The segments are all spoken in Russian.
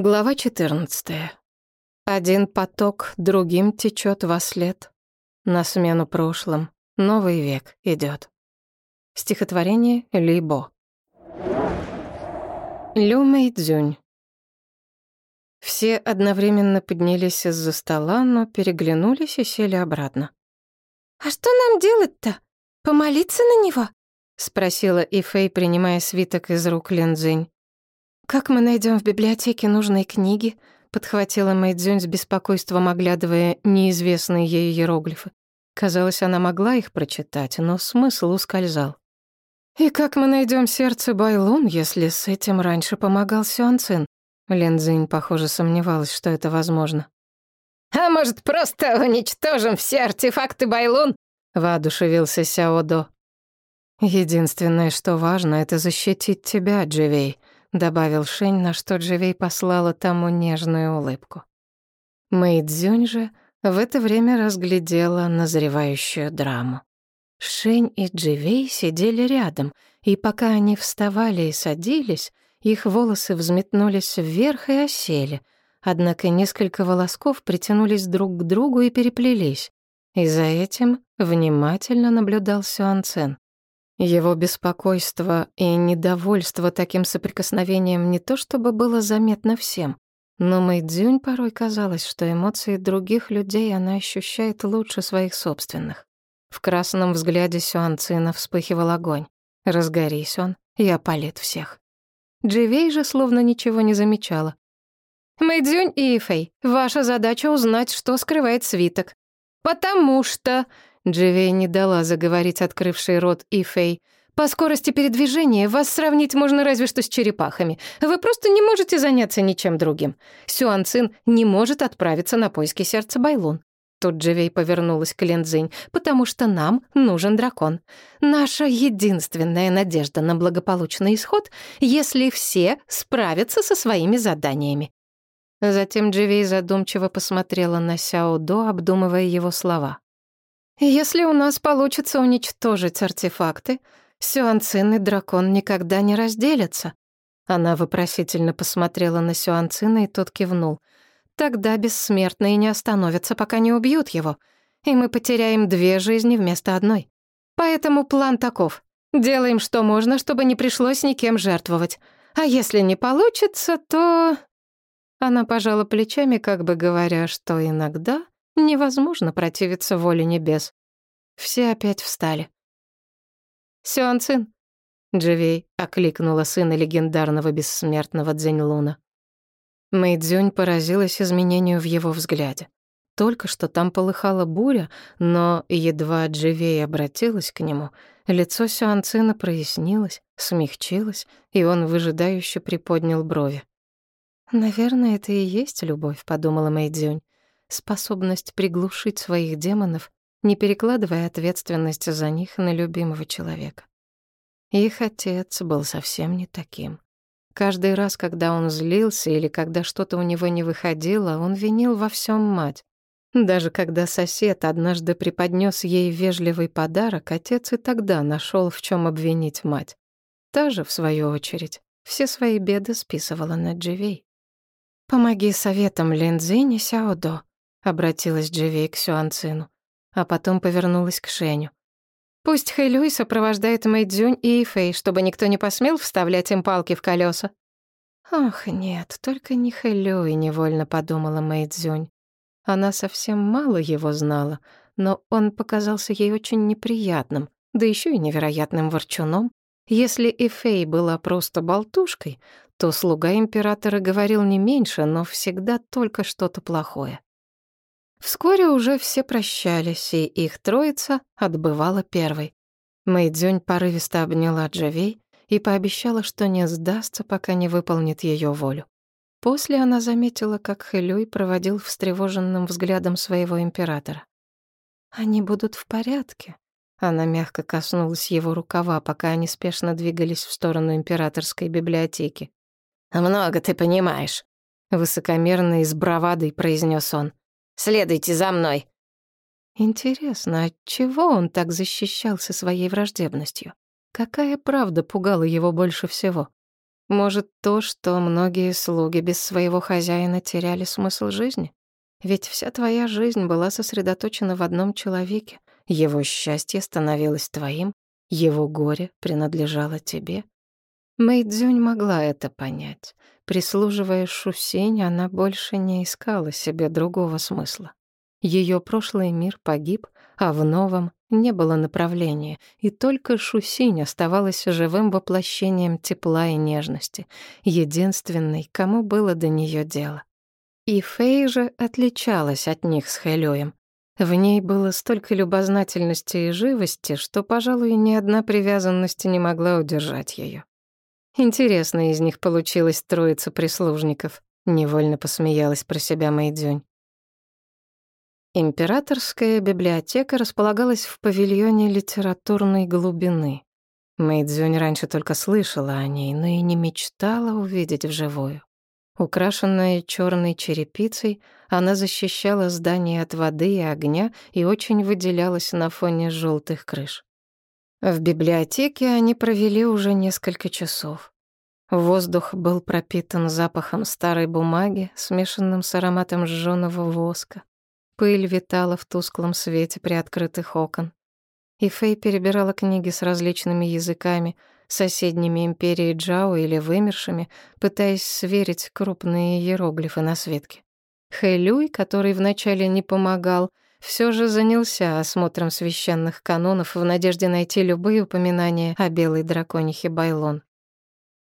Глава 14. Один поток другим течет во след. На смену прошлым новый век идет. Стихотворение Либо. Лю Мэйдзюнь. Все одновременно поднялись из-за стола, но переглянулись и сели обратно. «А что нам делать-то? Помолиться на него?» — спросила Ифэй, принимая свиток из рук Линдзинь. «Как мы найдем в библиотеке нужные книги?» — подхватила Мэйдзюнь с беспокойством, оглядывая неизвестные ей иероглифы. Казалось, она могла их прочитать, но смысл ускользал. «И как мы найдем сердце Байлун, если с этим раньше помогал Сюанцин?» Лензинь, похоже, сомневалась, что это возможно. «А может, просто уничтожим все артефакты Байлун?» — воодушевился Сяодо. «Единственное, что важно, это защитить тебя, Дживей», добавил Шень, на что Дживей послала тому нежную улыбку. Мэйдзюнь же в это время разглядела назревающую драму. Шень и Дживей сидели рядом, и пока они вставали и садились, их волосы взметнулись вверх и осели, однако несколько волосков притянулись друг к другу и переплелись. И за этим внимательно наблюдал Сюанцен. Его беспокойство и недовольство таким соприкосновением не то чтобы было заметно всем, но Мэйдзюнь порой казалось, что эмоции других людей она ощущает лучше своих собственных. В красном взгляде Сюанцина вспыхивал огонь. Разгорись он, я опалит всех. Дживей же словно ничего не замечала. «Мэйдзюнь и Ифэй, ваша задача узнать, что скрывает свиток. Потому что Дживей не дала заговорить открывший рот Ифей. «По скорости передвижения вас сравнить можно разве что с черепахами. Вы просто не можете заняться ничем другим. Сюан не может отправиться на поиски сердца Байлун». Тут Дживей повернулась к Ленцзинь, потому что нам нужен дракон. Наша единственная надежда на благополучный исход, если все справятся со своими заданиями. Затем Дживей задумчиво посмотрела на Сяо До, обдумывая его слова. Если у нас получится уничтожить артефакты, Сюанцин и дракон никогда не разделятся. Она вопросительно посмотрела на Сюанцина, и тот кивнул. Тогда бессмертные не остановятся, пока не убьют его, и мы потеряем две жизни вместо одной. Поэтому план таков. Делаем, что можно, чтобы не пришлось никем жертвовать. А если не получится, то... Она пожала плечами, как бы говоря, что иногда Невозможно противиться воле небес. Все опять встали. «Сюан Цин!» Дживей окликнула сына легендарного бессмертного Цзэньлуна. Мэйдзюнь поразилась изменению в его взгляде. Только что там полыхала буря, но едва Дживей обратилась к нему, лицо Сюанцина прояснилось, смягчилось, и он выжидающе приподнял брови. «Наверное, это и есть любовь», — подумала Мэйдзюнь способность приглушить своих демонов, не перекладывая ответственность за них на любимого человека. Их отец был совсем не таким. Каждый раз, когда он злился или когда что-то у него не выходило, он винил во всем мать. Даже когда сосед однажды преподнес ей вежливый подарок, отец и тогда нашел, в чем обвинить мать. Та же, в свою очередь, все свои беды списывала на Дживей. «Помоги советам Линдзинь Сяодо», обратилась Дживей к Сюанцину, а потом повернулась к Шеню. Пусть Хэйлюй сопровождает Мэйдзюнь и Ифэй, чтобы никто не посмел вставлять им палки в колеса. Ах, нет, только не Хэлюй, невольно подумала Мэйдзюнь. Она совсем мало его знала, но он показался ей очень неприятным, да еще и невероятным ворчуном. Если Ифэй была просто болтушкой, то слуга императора говорил не меньше, но всегда только что-то плохое. Вскоре уже все прощались, и их троица отбывала первой. Мэйдзюнь порывисто обняла Джавей и пообещала, что не сдастся, пока не выполнит ее волю. После она заметила, как Хэлюй проводил встревоженным взглядом своего императора. «Они будут в порядке». Она мягко коснулась его рукава, пока они спешно двигались в сторону императорской библиотеки. «Много ты понимаешь», — высокомерно и с бравадой произнес он. Следуйте за мной». Интересно, от чего он так защищался своей враждебностью? Какая правда пугала его больше всего? Может, то, что многие слуги без своего хозяина теряли смысл жизни? Ведь вся твоя жизнь была сосредоточена в одном человеке. Его счастье становилось твоим, его горе принадлежало тебе. Мэйдзюнь могла это понять. Прислуживая Шусень, она больше не искала себе другого смысла. Ее прошлый мир погиб, а в новом не было направления, и только Шусинь оставалась живым воплощением тепла и нежности, единственной, кому было до нее дело. И Фэй же отличалась от них с Хэлюем. В ней было столько любознательности и живости, что, пожалуй, ни одна привязанность не могла удержать ее. Интересно из них получилась троица прислужников, невольно посмеялась про себя Мэйдзюнь. Императорская библиотека располагалась в павильоне литературной глубины. Мэйдзюнь раньше только слышала о ней, но и не мечтала увидеть вживую. Украшенная черной черепицей, она защищала здание от воды и огня и очень выделялась на фоне желтых крыш. В библиотеке они провели уже несколько часов. Воздух был пропитан запахом старой бумаги, смешанным с ароматом жжёного воска. Пыль витала в тусклом свете приоткрытых окон. И Фэй перебирала книги с различными языками, соседними империей Джао или вымершими, пытаясь сверить крупные иероглифы на светке. Хэлюй, который вначале не помогал, все же занялся осмотром священных канонов в надежде найти любые упоминания о белой драконихе Байлон.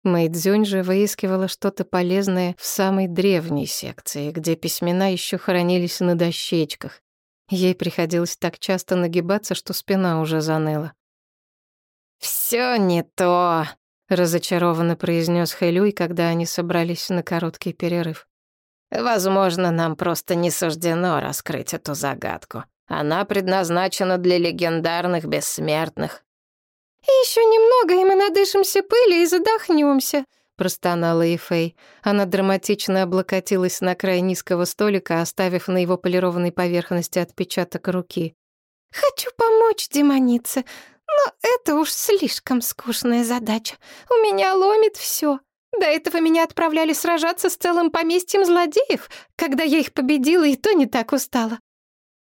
Мэйдзюнь же выискивала что-то полезное в самой древней секции, где письмена еще хранились на дощечках. Ей приходилось так часто нагибаться, что спина уже заныла. «Всё не то», — разочарованно произнес Хэлюй, когда они собрались на короткий перерыв. «Возможно, нам просто не суждено раскрыть эту загадку. Она предназначена для легендарных бессмертных. «И еще немного, и мы надышимся пыли и задохнемся», — простонала Ифей. Она драматично облокотилась на край низкого столика, оставив на его полированной поверхности отпечаток руки. «Хочу помочь демонице, но это уж слишком скучная задача. У меня ломит все. До этого меня отправляли сражаться с целым поместьем злодеев. Когда я их победила, и то не так устала».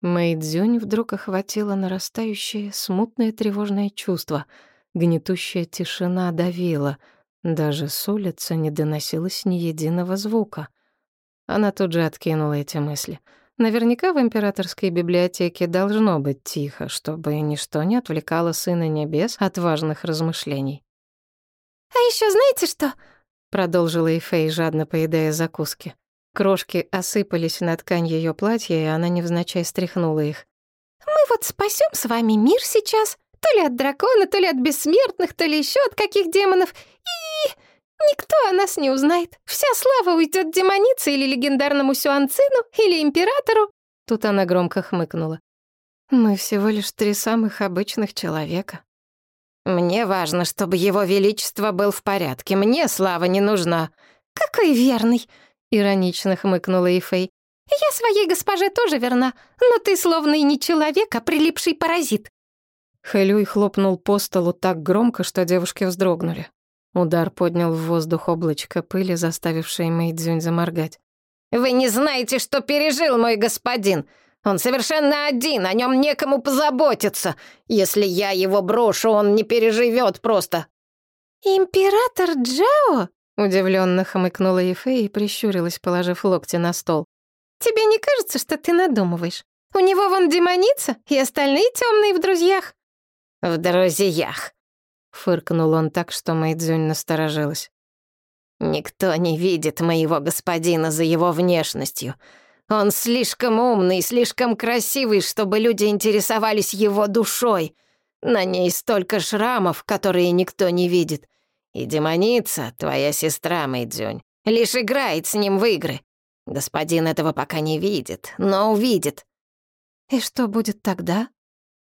Мэйдзюнь вдруг охватило нарастающее смутное тревожное чувство — Гнетущая тишина давила. Даже с улицы не доносилось ни единого звука. Она тут же откинула эти мысли. Наверняка в императорской библиотеке должно быть тихо, чтобы ничто не отвлекало сына небес от важных размышлений. «А еще знаете что?» — продолжила Эйфей, жадно поедая закуски. Крошки осыпались на ткань ее платья, и она невзначай стряхнула их. «Мы вот спасем с вами мир сейчас, то ли от дракона, то ли от бессмертных, то ли еще от каких демонов. И никто о нас не узнает. Вся слава уйдет демонице или легендарному Сюанцину, или императору. Тут она громко хмыкнула. Мы всего лишь три самых обычных человека. Мне важно, чтобы его величество был в порядке. Мне слава не нужна. Какой верный, иронично хмыкнула Ифей. Я своей госпоже тоже верна, но ты словно и не человек, а прилипший паразит. Хэлюй хлопнул по столу так громко, что девушки вздрогнули. Удар поднял в воздух облачко пыли, заставившее Мэйдзюнь заморгать. «Вы не знаете, что пережил мой господин! Он совершенно один, о нем некому позаботиться! Если я его брошу, он не переживет просто!» «Император Джао?» — удивленно хмыкнула Ефе и прищурилась, положив локти на стол. «Тебе не кажется, что ты надумываешь? У него вон демоница и остальные темные в друзьях. «В друзьях», — фыркнул он так, что Мэйдзюнь насторожилась. «Никто не видит моего господина за его внешностью. Он слишком умный, слишком красивый, чтобы люди интересовались его душой. На ней столько шрамов, которые никто не видит. И демоница, твоя сестра Мэйдзюнь, лишь играет с ним в игры. Господин этого пока не видит, но увидит». «И что будет тогда?»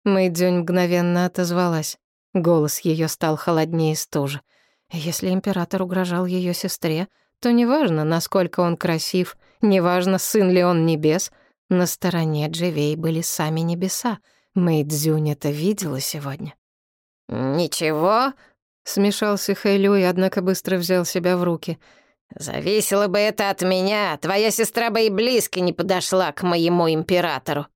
Мэйдзюнь мгновенно отозвалась. Голос ее стал холоднее стужи. Если император угрожал ее сестре, то неважно, насколько он красив, неважно, сын ли он небес, на стороне Дживей были сами небеса. Мэйдзюнь это видела сегодня. «Ничего», Смешался Хэйлюй, однако быстро взял себя в руки. «Зависело бы это от меня. Твоя сестра бы и близко не подошла к моему императору».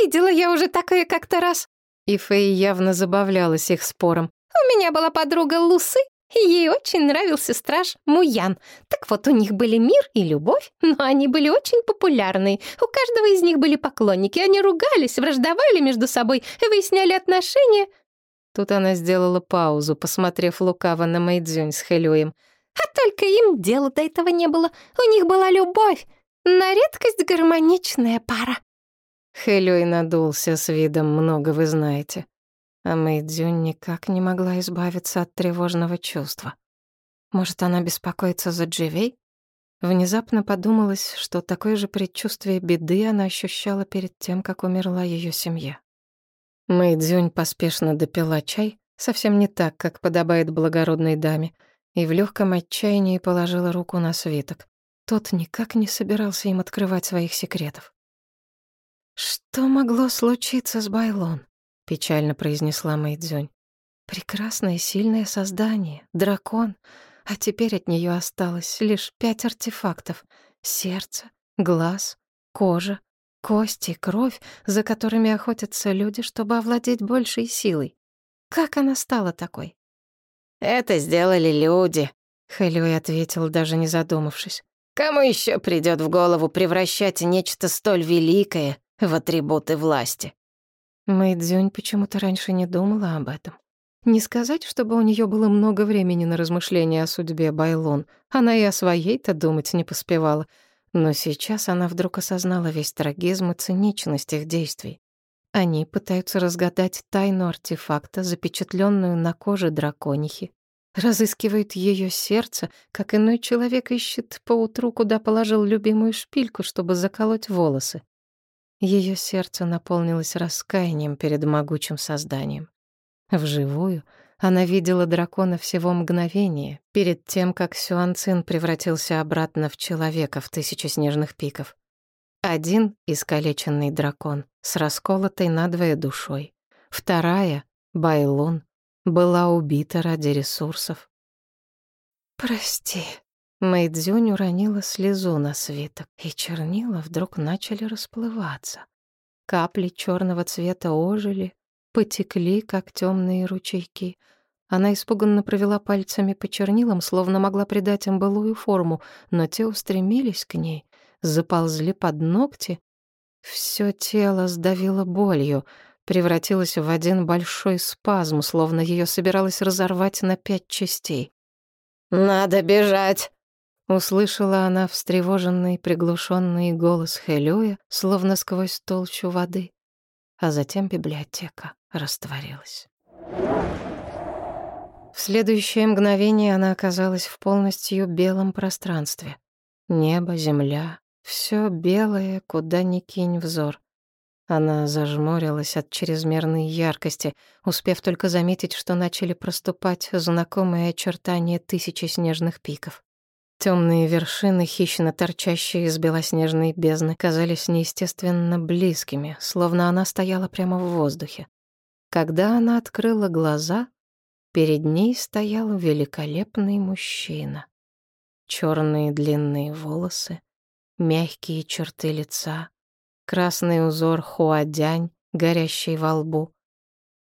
«Видела я уже такое как-то раз». И Фэй явно забавлялась их спором. «У меня была подруга Лусы, ей очень нравился страж Муян. Так вот, у них были мир и любовь, но они были очень популярны. У каждого из них были поклонники, они ругались, враждовали между собой, выясняли отношения». Тут она сделала паузу, посмотрев лукаво на Мэйдзюнь с Хэлюем. «А только им дела до этого не было. У них была любовь. На редкость гармоничная пара». Хэлюй надулся с видом «много вы знаете». А Мэйдзюнь никак не могла избавиться от тревожного чувства. Может, она беспокоится за Дживей? Внезапно подумалось, что такое же предчувствие беды она ощущала перед тем, как умерла ее семья. Мэйдзюнь поспешно допила чай, совсем не так, как подобает благородной даме, и в легком отчаянии положила руку на свиток. Тот никак не собирался им открывать своих секретов. «Что могло случиться с Байлон?» — печально произнесла Мэйдзюнь. «Прекрасное сильное создание, дракон, а теперь от нее осталось лишь пять артефактов — сердце, глаз, кожа, Кости, кровь, за которыми охотятся люди, чтобы овладеть большей силой. Как она стала такой? «Это сделали люди», — Хэлюй ответил, даже не задумавшись. «Кому еще придет в голову превращать нечто столь великое в атрибуты власти?» Мэйдзюнь почему-то раньше не думала об этом. Не сказать, чтобы у нее было много времени на размышления о судьбе Байлон. Она и о своей-то думать не поспевала — но сейчас она вдруг осознала весь трагизм и циничность их действий. Они пытаются разгадать тайну артефакта, запечатленную на коже драконихи. Разыскивают ее сердце, как иной человек ищет поутру, куда положил любимую шпильку, чтобы заколоть волосы. Ее сердце наполнилось раскаянием перед могучим созданием. Вживую она видела дракона всего мгновение, перед тем, как Сюанцин превратился обратно в человека в тысячу снежных пиков. Один — искалеченный дракон с расколотой надвое душой. Вторая — Байлун, была убита ради ресурсов. «Прости», — Мэйдзюнь уронила слезу на свиток, и чернила вдруг начали расплываться. Капли черного цвета ожили, потекли, как темные ручейки — она испуганно провела пальцами по чернилам, словно могла придать им былую форму, но те устремились к ней, заползли под ногти. Всё тело сдавило болью, превратилось в один большой спазм, словно её собиралась разорвать на пять частей. «Надо бежать!» Услышала она встревоженный, приглушенный голос Хелюя, словно сквозь толщу воды. А затем библиотека растворилась. В следующее мгновение она оказалась в полностью белом пространстве. Небо, земля, все белое, куда ни кинь взор. Она зажмурилась от чрезмерной яркости, успев только заметить, что начали проступать знакомые очертания тысячи снежных пиков. Темные вершины, хищно торчащие из белоснежной бездны, казались неестественно близкими, словно она стояла прямо в воздухе. Когда она открыла глаза, Перед ней стоял великолепный мужчина. Черные длинные волосы, мягкие черты лица, красный узор хуадянь, горящий во лбу.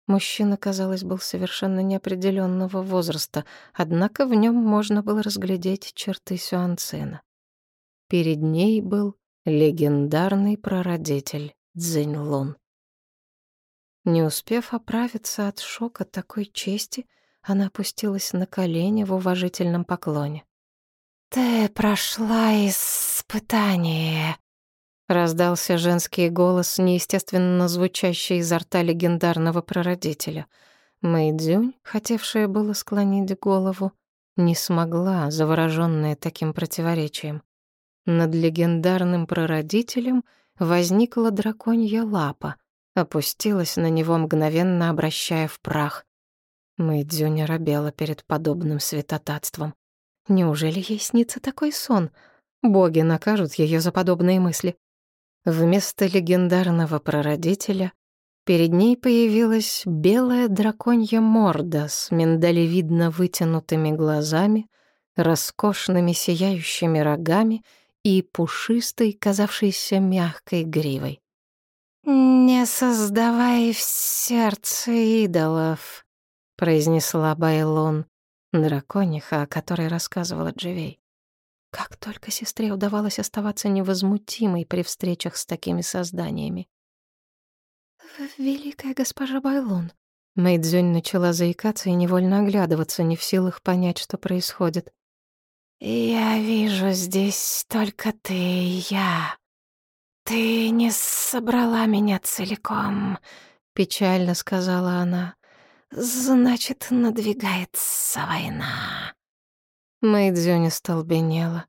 Мужчина, казалось, был совершенно неопределенного возраста, однако в нем можно было разглядеть черты Сюанцина. Перед ней был легендарный прародитель Цзиньлун. Не успев оправиться от шока такой чести, она опустилась на колени в уважительном поклоне. «Ты прошла испытание», — раздался женский голос, неестественно звучащий изо рта легендарного прародителя. Мэйдзюнь, хотевшая было склонить голову, не смогла, заворожённая таким противоречием. Над легендарным прародителем возникла драконья лапа, опустилась на него, мгновенно обращая в прах. Мэйдзюня робела перед подобным святотатством. Неужели ей снится такой сон? Боги накажут ее за подобные мысли. Вместо легендарного прародителя Перед ней появилась белая драконья морда с миндалевидно вытянутыми глазами, роскошными сияющими рогами и пушистой, казавшейся мягкой гривой. «Не создавай в сердце идолов», — произнесла Байлон, дракониха, о которой рассказывала Дживей. Как только сестре удавалось оставаться невозмутимой при встречах с такими созданиями. «Великая госпожа Байлон», Мэйдзюнь начала заикаться и невольно оглядываться, не в силах понять, что происходит. «Я вижу здесь только ты и я», «Ты не собрала меня целиком», — печально сказала она. «Значит, надвигается война». Мэйдзюня столбенела,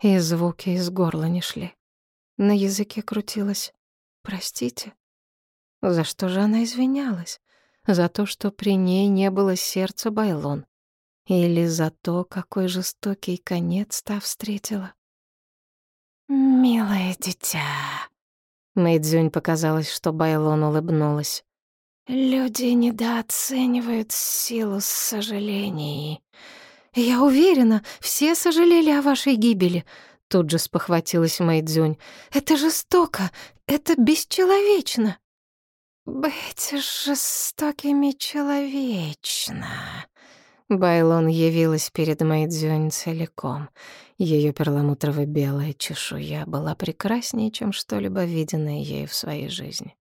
и звуки из горла не шли. На языке крутилось «Простите». За что же она извинялась? За то, что при ней не было сердца Байлон? Или за то, какой жестокий конец та встретила? «Милое дитя», — Мэйдзюнь показалось, что Байлон улыбнулась. «Люди недооценивают силу сожалений. Я уверена, все сожалели о вашей гибели», — тут же спохватилась Мэйдзюнь. «Это жестоко, это бесчеловечно». «Быть жестокими человечно», Байлон явилась перед Мэйдзюнь целиком. Ее перламутрово-белая чешуя была прекраснее, чем что-либо виденное ею в своей жизни.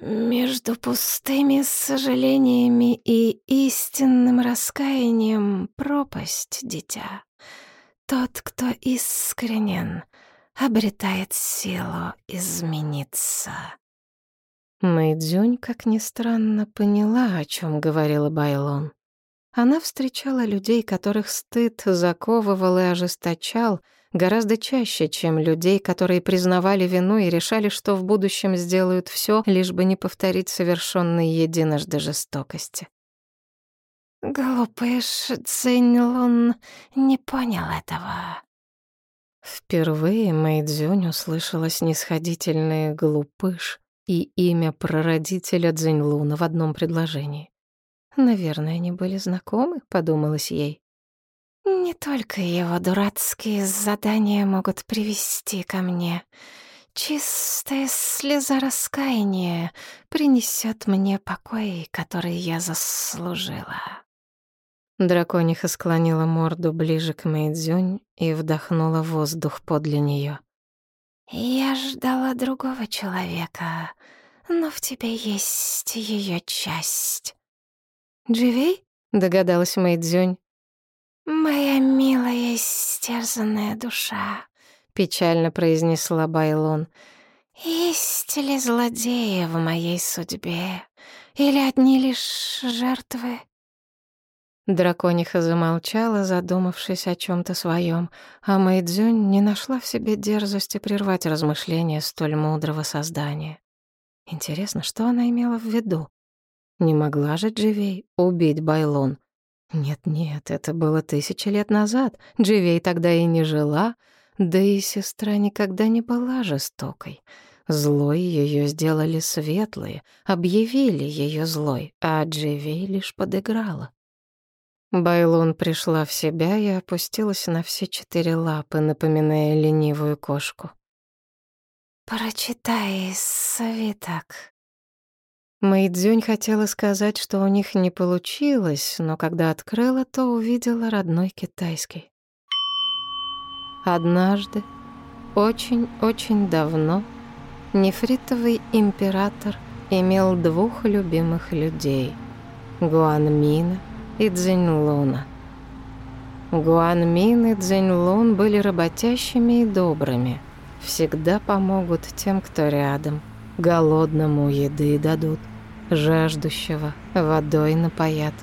«Между пустыми сожалениями и истинным раскаянием пропасть, дитя. Тот, кто искренен, обретает силу измениться». Мэйдзюнь, как ни странно, поняла, о чем говорила Байлон. Она встречала людей, которых стыд заковывал и ожесточал, гораздо чаще, чем людей, которые признавали вину и решали, что в будущем сделают все, лишь бы не повторить совершенной единожды жестокости. Глупый Цзиньлун не понял этого. Впервые Мэйдзюнь услышала снисходительные «глупыш» и имя прародителя Цзиньлуна в одном предложении. Наверное, они были знакомы, подумалось ей. Не только его дурацкие задания могут привести ко мне. Чистая слеза раскаяния принесет мне покой, который я заслужила. Дракониха склонила морду ближе к Мэйдзюнь и вдохнула воздух подле нее. «Я ждала другого человека, но в тебе есть ее часть. «Дживей?» — догадалась Мэйдзюнь. «Моя милая истерзанная душа», — печально произнесла Байлон. «Есть ли злодеи в моей судьбе? Или одни лишь жертвы?» Дракониха замолчала, задумавшись о чем то своем, а Мэйдзюнь не нашла в себе дерзости прервать размышления столь мудрого создания. Интересно, что она имела в виду? Не могла же Дживей убить Байлон? Нет-нет, это было тысячи лет назад. Дживей тогда и не жила, да и сестра никогда не была жестокой. Злой ее сделали светлые, объявили ее злой, а Дживей лишь подыграла. Байлон пришла в себя и опустилась на все четыре лапы, напоминая ленивую кошку. «Прочитай свиток», Мэйдзюнь хотела сказать, что у них не получилось, но когда открыла, то увидела родной китайский. Однажды, очень-очень давно, нефритовый император имел двух любимых людей — Гуанмина и Цзиньлуна. Гуанмин и Цзиньлун были работящими и добрыми, всегда помогут тем, кто рядом, голодному еды дадут жаждущего водой напоят.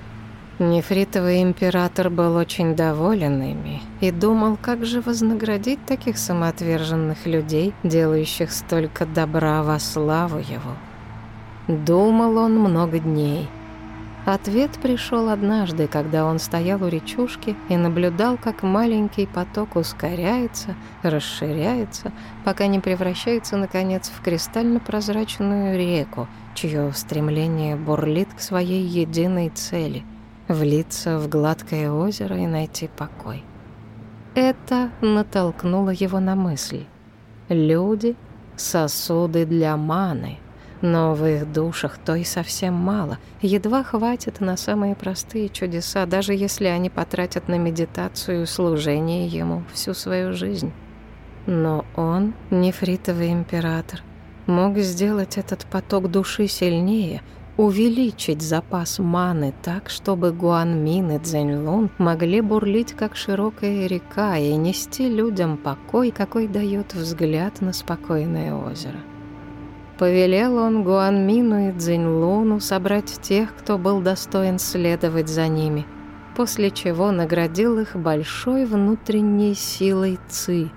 Нефритовый император был очень доволен ими и думал, как же вознаградить таких самоотверженных людей, делающих столько добра во славу его. Думал он много дней, Ответ пришел однажды, когда он стоял у речушки и наблюдал, как маленький поток ускоряется, расширяется, пока не превращается, наконец, в кристально-прозрачную реку, чье стремление бурлит к своей единой цели — влиться в гладкое озеро и найти покой. Это натолкнуло его на мысль. Люди — сосуды для маны — но в их душах то и совсем мало. Едва хватит на самые простые чудеса, даже если они потратят на медитацию и служение ему всю свою жизнь. Но он, нефритовый император, мог сделать этот поток души сильнее, увеличить запас маны так, чтобы Гуанмин и Цзэньлун могли бурлить, как широкая река, и нести людям покой, какой дает взгляд на спокойное озеро. Повелел он Гуанмину и Цзиньлуну собрать тех, кто был достоин следовать за ними, после чего наградил их большой внутренней силой Ци,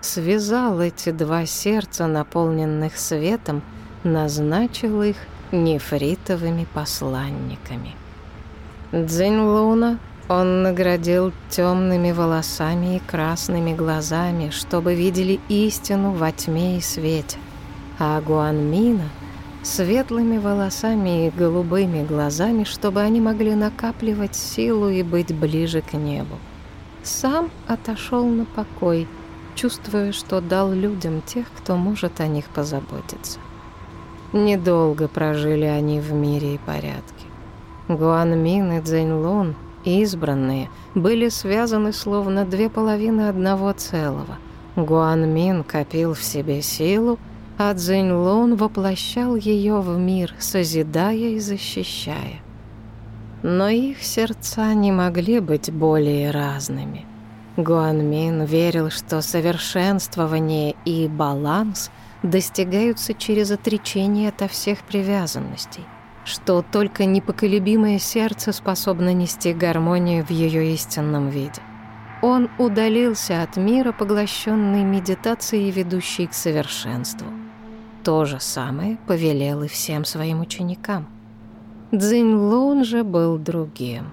связал эти два сердца, наполненных светом, назначил их нефритовыми посланниками. Цзиньлуна он наградил темными волосами и красными глазами, чтобы видели истину во тьме и свете а Гуанмина — светлыми волосами и голубыми глазами, чтобы они могли накапливать силу и быть ближе к небу. Сам отошел на покой, чувствуя, что дал людям тех, кто может о них позаботиться. Недолго прожили они в мире и порядке. Гуанмин и Цзэньлун, избранные, были связаны словно две половины одного целого. Гуанмин копил в себе силу, а Цзиньлун воплощал ее в мир, созидая и защищая. Но их сердца не могли быть более разными. Гуанмин верил, что совершенствование и баланс достигаются через отречение ото всех привязанностей, что только непоколебимое сердце способно нести гармонию в ее истинном виде. Он удалился от мира, поглощенный медитацией, ведущей к совершенству. То же самое повелел и всем своим ученикам. Цзинь же был другим.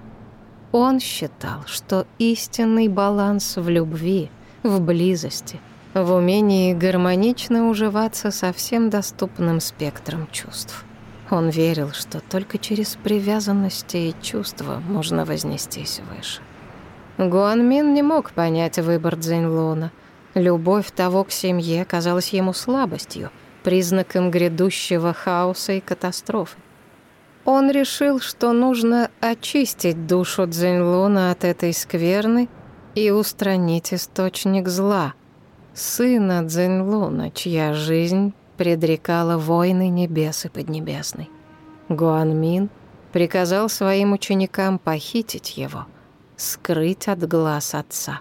Он считал, что истинный баланс в любви, в близости, в умении гармонично уживаться со всем доступным спектром чувств. Он верил, что только через привязанности и чувства можно вознестись выше. Гуанмин не мог понять выбор Цзиньлуна. Любовь того к семье казалась ему слабостью — признаком грядущего хаоса и катастрофы. Он решил, что нужно очистить душу Цзиньлуна от этой скверны и устранить источник зла, сына Цзиньлуна, чья жизнь предрекала войны небес и поднебесной. Гуанмин приказал своим ученикам похитить его, скрыть от глаз отца.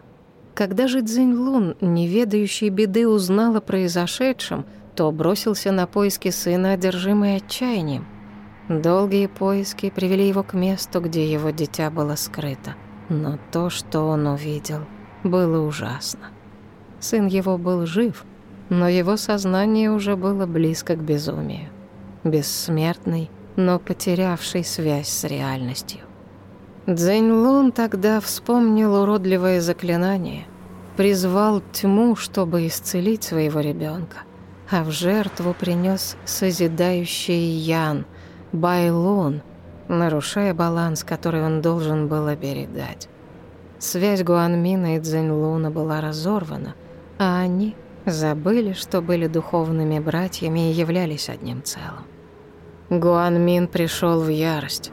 Когда же Цзиньлун, не ведающий беды, узнал о произошедшем, то бросился на поиски сына, одержимый отчаянием. Долгие поиски привели его к месту, где его дитя было скрыто. Но то, что он увидел, было ужасно. Сын его был жив, но его сознание уже было близко к безумию. Бессмертный, но потерявший связь с реальностью. Цзэнь тогда вспомнил уродливое заклинание, призвал тьму, чтобы исцелить своего ребенка а в жертву принес созидающий Ян, Байлон, нарушая баланс, который он должен был оберегать. Связь Гуанмина и Цзэньлуна была разорвана, а они забыли, что были духовными братьями и являлись одним целым. Гуанмин пришел в ярость.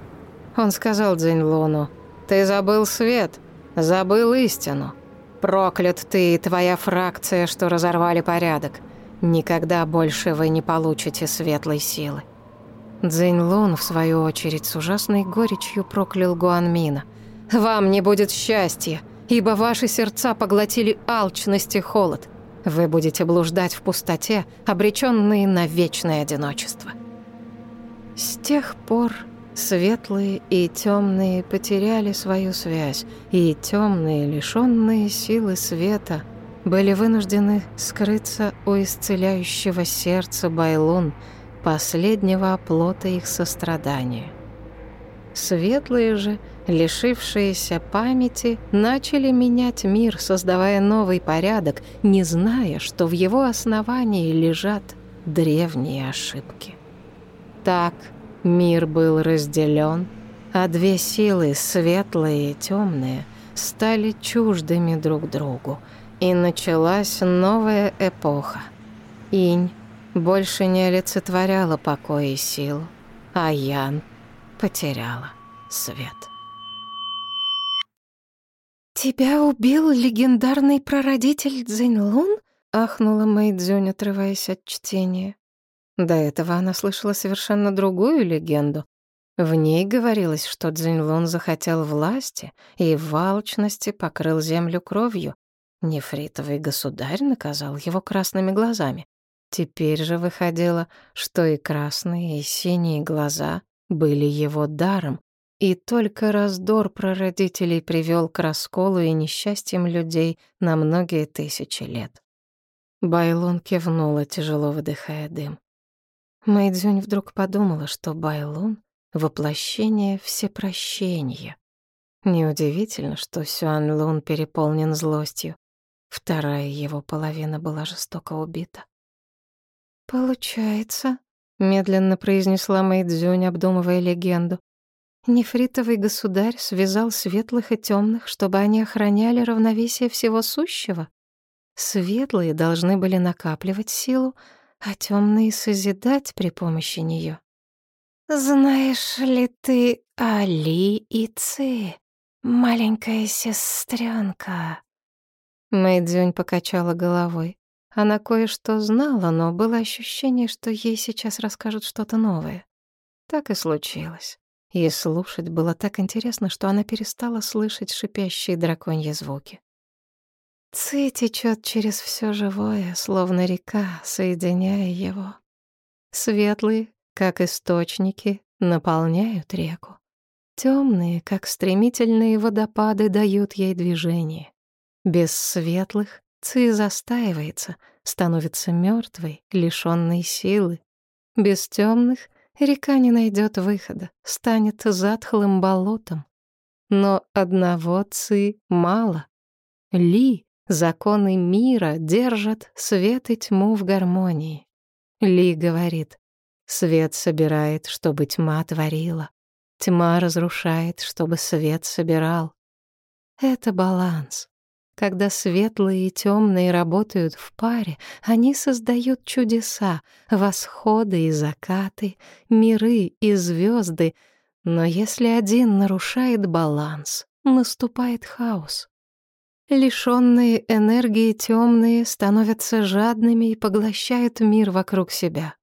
Он сказал Цзэньлуну, «Ты забыл свет, забыл истину. Проклят ты и твоя фракция, что разорвали порядок». Никогда больше вы не получите светлой силы. Цзинь в свою очередь, с ужасной горечью проклял Гуанмина. «Вам не будет счастья, ибо ваши сердца поглотили алчность и холод. Вы будете блуждать в пустоте, обреченные на вечное одиночество». С тех пор светлые и темные потеряли свою связь, и темные, лишенные силы света – были вынуждены скрыться у исцеляющего сердца Байлун, последнего оплота их сострадания. Светлые же, лишившиеся памяти, начали менять мир, создавая новый порядок, не зная, что в его основании лежат древние ошибки. Так мир был разделен, а две силы, светлые и темные, стали чуждыми друг другу, и началась новая эпоха. Инь больше не олицетворяла покой и силу, а Ян потеряла свет. «Тебя убил легендарный прародитель Цзиньлун?» — ахнула Мэйдзюнь, отрываясь от чтения. До этого она слышала совершенно другую легенду. В ней говорилось, что Цзиньлун захотел власти и в алчности покрыл землю кровью. Нефритовый государь наказал его красными глазами. Теперь же выходило, что и красные, и синие глаза были его даром, и только раздор прародителей привел к расколу и несчастьям людей на многие тысячи лет. Байлун кивнула, тяжело выдыхая дым. Мэйдзюнь вдруг подумала, что Байлун — воплощение всепрощения. Неудивительно, что Сюан Лун переполнен злостью. Вторая его половина была жестоко убита. «Получается», — медленно произнесла Мэйдзюнь, обдумывая легенду, Нефритовый государь связал светлых и темных, чтобы они охраняли равновесие всего сущего. Светлые должны были накапливать силу, а темные созидать при помощи нее. «Знаешь ли ты Али и Ци, маленькая сестренка? Мэйдзюнь покачала головой. Она кое-что знала, но было ощущение, что ей сейчас расскажут что-то новое. Так и случилось. И слушать было так интересно, что она перестала слышать шипящие драконьи звуки. Ци течет через все живое, словно река, соединяя его. Светлые, как источники, наполняют реку. Темные, как стремительные водопады, дают ей движение. Без светлых Ци застаивается, становится мертвой, лишенной силы. Без темных река не найдет выхода, станет затхлым болотом. Но одного ци мало. Ли, законы мира держат свет и тьму в гармонии. Ли говорит, свет собирает, чтобы тьма творила. Тьма разрушает, чтобы свет собирал. Это баланс. Когда светлые и темные работают в паре, они создают чудеса, восходы и закаты, миры и звезды. Но если один нарушает баланс, наступает хаос. Лишенные энергии темные становятся жадными и поглощают мир вокруг себя.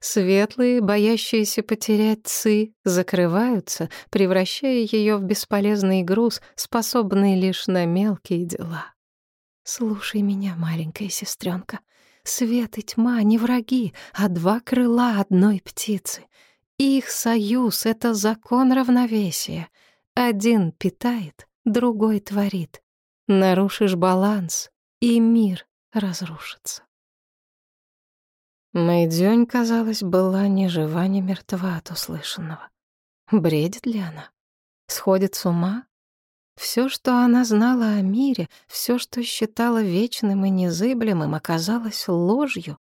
Светлые, боящиеся потерять ци, закрываются, превращая ее в бесполезный груз, способный лишь на мелкие дела. Слушай меня, маленькая сестренка. Свет и тьма не враги, а два крыла одной птицы. Их союз — это закон равновесия. Один питает, другой творит. Нарушишь баланс, и мир разрушится. Мэйдзёнь, казалось, была ни жива, ни мертва от услышанного. Бредит ли она? Сходит с ума? Все, что она знала о мире, все, что считала вечным и незыблемым, оказалось ложью.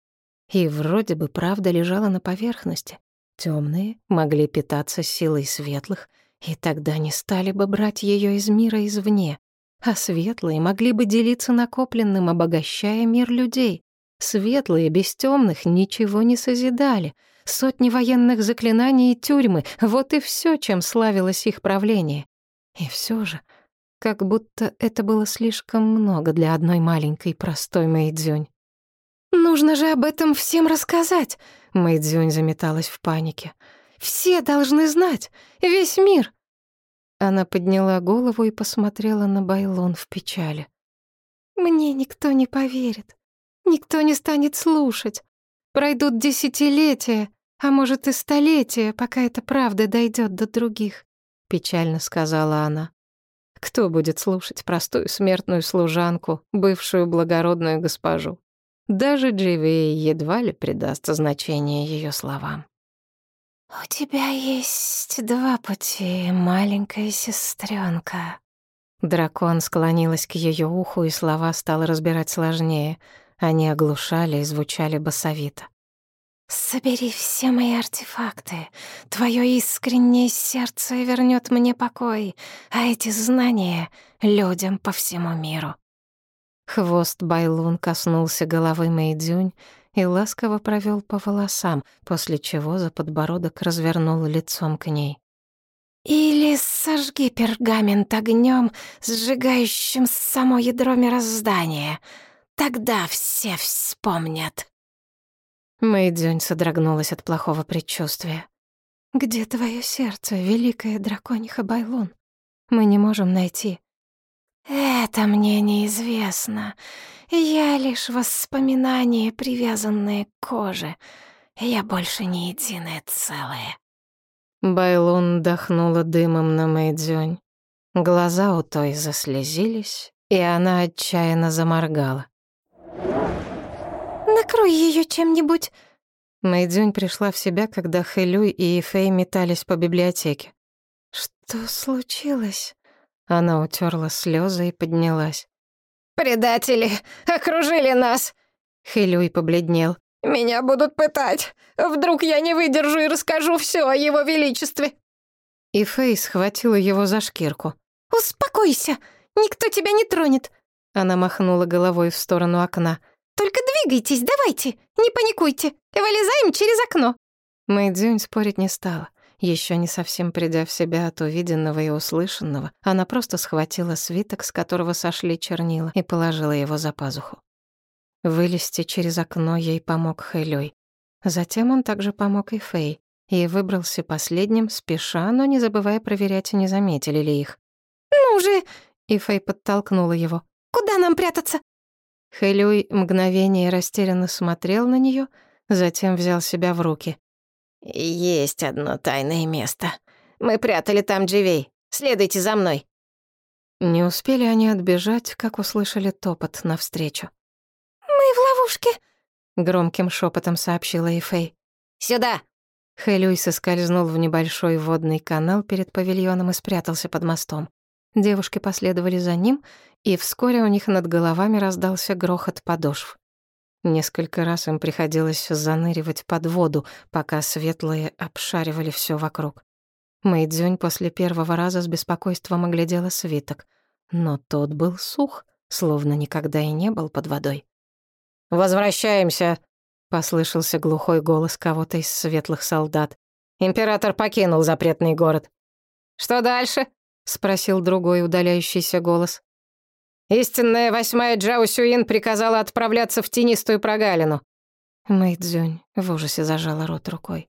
И вроде бы правда лежала на поверхности. Темные могли питаться силой светлых, и тогда не стали бы брать ее из мира извне, а светлые могли бы делиться накопленным, обогащая мир людей. Светлые без темных ничего не созидали. Сотни военных заклинаний и тюрьмы — вот и все, чем славилось их правление. И все же, как будто это было слишком много для одной маленькой простой Мэйдзюнь. «Нужно же об этом всем рассказать!» Мэйдзюнь заметалась в панике. «Все должны знать! Весь мир!» Она подняла голову и посмотрела на Байлон в печали. «Мне никто не поверит. Никто не станет слушать. Пройдут десятилетия, а может и столетия, пока эта правда дойдет до других», — печально сказала она. «Кто будет слушать простую смертную служанку, бывшую благородную госпожу? Даже Дживей едва ли придаст значение ее словам». «У тебя есть два пути, маленькая сестренка. Дракон склонилась к ее уху, и слова стал разбирать сложнее. Они оглушали и звучали басовито. «Собери все мои артефакты. Твое искреннее сердце вернет мне покой, а эти знания — людям по всему миру». Хвост Байлун коснулся головы Мэйдзюнь и ласково провел по волосам, после чего за подбородок развернул лицом к ней. «Или сожги пергамент огнем, сжигающим само ядро мироздания. Тогда все вспомнят». Мэйдзюнь содрогнулась от плохого предчувствия. «Где твое сердце, великая дракониха Байлун? Мы не можем найти». «Это мне неизвестно. Я лишь воспоминание, привязанное к коже. Я больше не единое целое». Байлун дохнула дымом на Мэйдзюнь. Глаза у той заслезились, и она отчаянно заморгала. Накрой ее чем-нибудь». Мэйдзюнь пришла в себя, когда Хэлюй и Фэй метались по библиотеке. «Что случилось?» Она утерла слезы и поднялась. «Предатели окружили нас!» Хэлюй побледнел. «Меня будут пытать. Вдруг я не выдержу и расскажу все о его величестве». И Фэй схватила его за шкирку. «Успокойся, никто тебя не тронет». Она махнула головой в сторону окна. Только двигайтесь, давайте, не паникуйте. Вылезаем через окно». Мэйдзюнь спорить не стала. Еще не совсем придя в себя от увиденного и услышанного, она просто схватила свиток, с которого сошли чернила, и положила его за пазуху. Вылезти через окно ей помог Хэлёй. Затем он также помог и Фэй, и выбрался последним, спеша, но не забывая проверять, не заметили ли их. «Ну же!» — и Фэй подтолкнула его. «Куда нам прятаться?» Хэлюй мгновение растерянно смотрел на нее, затем взял себя в руки. «Есть одно тайное место. Мы прятали там Дживей. Следуйте за мной». Не успели они отбежать, как услышали топот навстречу. «Мы в ловушке», — громким шепотом сообщила Эфей. «Сюда!» Хэлюй соскользнул в небольшой водный канал перед павильоном и спрятался под мостом. Девушки последовали за ним, и вскоре у них над головами раздался грохот подошв. Несколько раз им приходилось заныривать под воду, пока светлые обшаривали все вокруг. Мэйдзюнь после первого раза с беспокойством оглядела свиток, но тот был сух, словно никогда и не был под водой. «Возвращаемся!» — послышался глухой голос кого-то из светлых солдат. «Император покинул запретный город». «Что дальше?» — спросил другой удаляющийся голос. Истинная восьмая Джао Сюин приказала отправляться в тенистую прогалину. Мэйдзюнь в ужасе зажала рот рукой.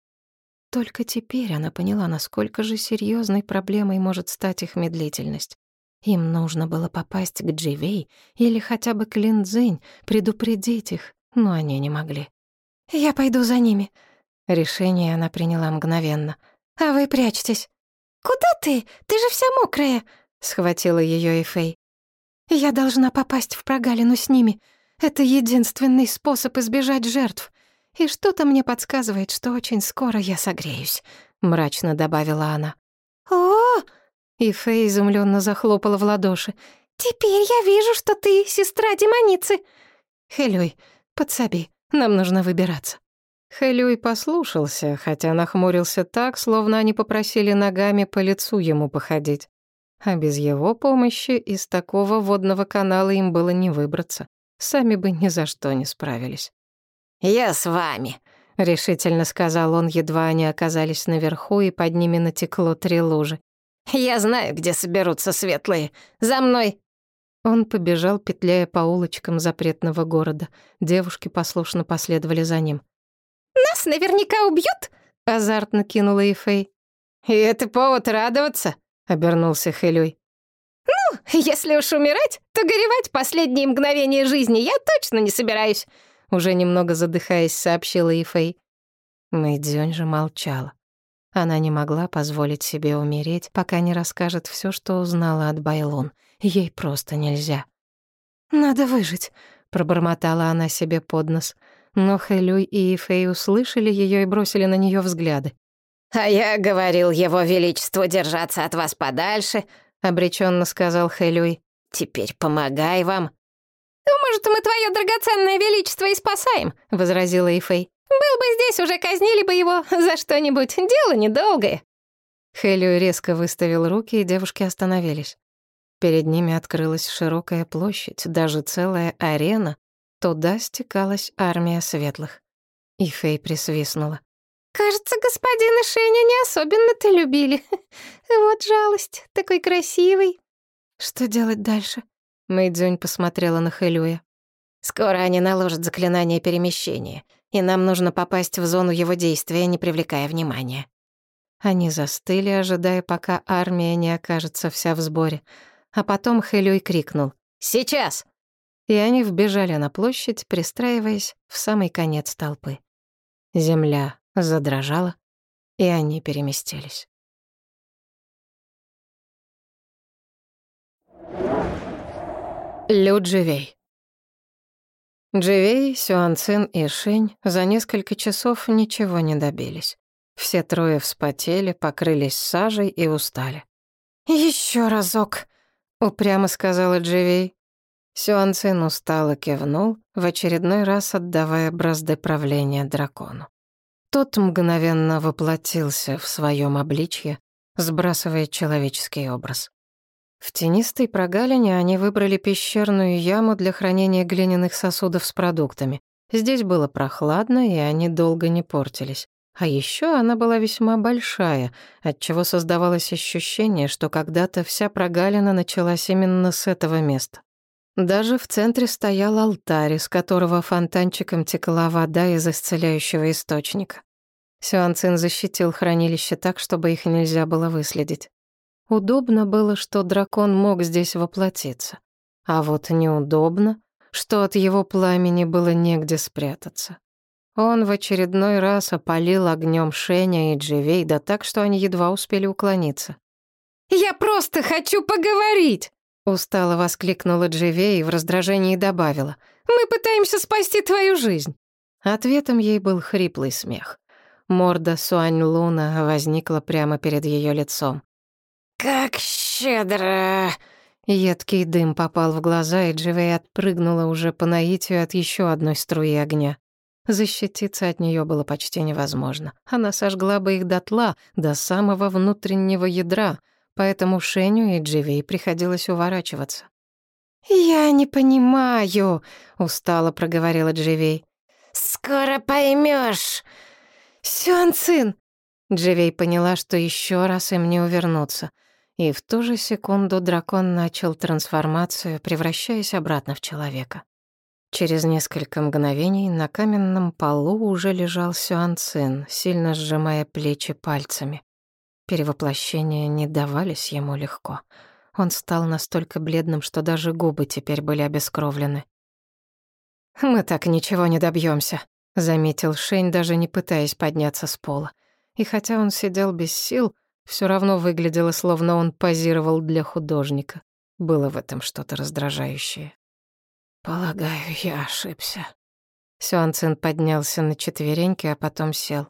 Только теперь она поняла, насколько же серьезной проблемой может стать их медлительность. Им нужно было попасть к Дживей или хотя бы к Линдзинь, предупредить их, но они не могли. «Я пойду за ними». Решение она приняла мгновенно. «А вы прячьтесь». «Куда ты? Ты же вся мокрая!» — схватила ее Эфей. Я должна попасть в прогалину с ними. Это единственный способ избежать жертв. И что-то мне подсказывает, что очень скоро я согреюсь», — мрачно добавила она. «О!» — и Фэй изумленно захлопала в ладоши. «Теперь я вижу, что ты сестра демоницы». «Хелюй, подсоби, нам нужно выбираться». Хэлюй послушался, хотя нахмурился так, словно они попросили ногами по лицу ему походить. А без его помощи из такого водного канала им было не выбраться. Сами бы ни за что не справились. «Я с вами», — решительно сказал он, едва они оказались наверху, и под ними натекло три лужи. «Я знаю, где соберутся светлые. За мной!» Он побежал, петляя по улочкам запретного города. Девушки послушно последовали за ним. «Нас наверняка убьют!» — азартно кинула Ифей. «И это повод радоваться?» Обернулся Хэлюй. «Ну, если уж умирать, то горевать последние мгновения жизни я точно не собираюсь», уже немного задыхаясь, сообщила Ифэй. Мэйдзёнь же молчала. Она не могла позволить себе умереть, пока не расскажет все, что узнала от Байлун. Ей просто нельзя. «Надо выжить», — пробормотала она себе под нос. Но Хэлюй и Ифэй услышали ее и бросили на нее взгляды. «А я говорил его величеству держаться от вас подальше», — обреченно сказал Хэлюй. «Теперь помогай вам». «Может, мы твое драгоценное величество и спасаем», — возразила Ифей. «Был бы здесь, уже казнили бы его за что-нибудь. Дело недолгое». Хэлюй резко выставил руки, и девушки остановились. Перед ними открылась широкая площадь, даже целая арена. Туда стекалась армия светлых. И Фэй присвистнула. «Кажется, господина Шеня не особенно-то любили. Вот жалость, такой красивый». «Что делать дальше?» Мэйдзюнь посмотрела на Хэлюя. «Скоро они наложат заклинание перемещения, и нам нужно попасть в зону его действия, не привлекая внимания». Они застыли, ожидая, пока армия не окажется вся в сборе. А потом Хэлюй крикнул «Сейчас!» И они вбежали на площадь, пристраиваясь в самый конец толпы. Земля задрожала, и они переместились. Лю Дживей Дживей, Сюанцин и Шень за несколько часов ничего не добились. Все трое вспотели, покрылись сажей и устали. Еще разок», — упрямо сказала Дживей. Сюанцин устало кивнул, в очередной раз отдавая бразды правления дракону. Тот мгновенно воплотился в своем обличье, сбрасывая человеческий образ. В тенистой прогалине они выбрали пещерную яму для хранения глиняных сосудов с продуктами. Здесь было прохладно, и они долго не портились. А еще она была весьма большая, отчего создавалось ощущение, что когда-то вся прогалина началась именно с этого места. Даже в центре стоял алтарь, из которого фонтанчиком текла вода из исцеляющего источника. Сюанцин защитил хранилище так, чтобы их нельзя было выследить. Удобно было, что дракон мог здесь воплотиться. А вот неудобно, что от его пламени было негде спрятаться. Он в очередной раз опалил огнем Шеня и Дживей, да так, что они едва успели уклониться. «Я просто хочу поговорить!» Устало воскликнула Дживей и в раздражении добавила. «Мы пытаемся спасти твою жизнь!» Ответом ей был хриплый смех. Морда Суань Луна возникла прямо перед ее лицом. «Как щедро!» Едкий дым попал в глаза, и Дживей отпрыгнула уже по наитию от еще одной струи огня. Защититься от нее было почти невозможно. Она сожгла бы их дотла, до самого внутреннего ядра, поэтому Шеню и Дживей приходилось уворачиваться. «Я не понимаю», — устало проговорила Дживей. «Скоро поймешь. Сюанцин!» Дживей поняла, что еще раз им не увернуться. И в ту же секунду дракон начал трансформацию, превращаясь обратно в человека. Через несколько мгновений на каменном полу уже лежал Сюанцин, сильно сжимая плечи пальцами. Перевоплощения не давались ему легко. Он стал настолько бледным, что даже губы теперь были обескровлены. «Мы так ничего не добьемся, заметил Шень, даже не пытаясь подняться с пола. И хотя он сидел без сил, все равно выглядело, словно он позировал для художника. Было в этом что-то раздражающее. «Полагаю, я ошибся». Сюанцин поднялся на четвереньки, а потом сел.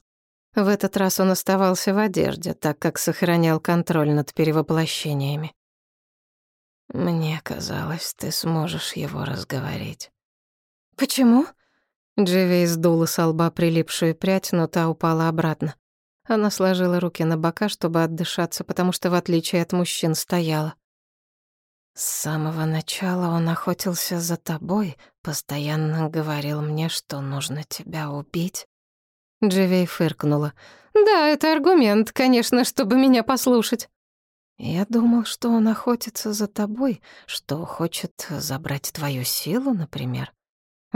В этот раз он оставался в одежде, так как сохранял контроль над перевоплощениями. «Мне казалось, ты сможешь его разговорить». «Почему?» Дживей сдула с лба прилипшую прядь, но та упала обратно. Она сложила руки на бока, чтобы отдышаться, потому что, в отличие от мужчин, стояла. С самого начала он охотился за тобой, постоянно говорил мне, что нужно тебя убить. Дживей фыркнула. «Да, это аргумент, конечно, чтобы меня послушать». «Я думал, что он охотится за тобой, что хочет забрать твою силу, например.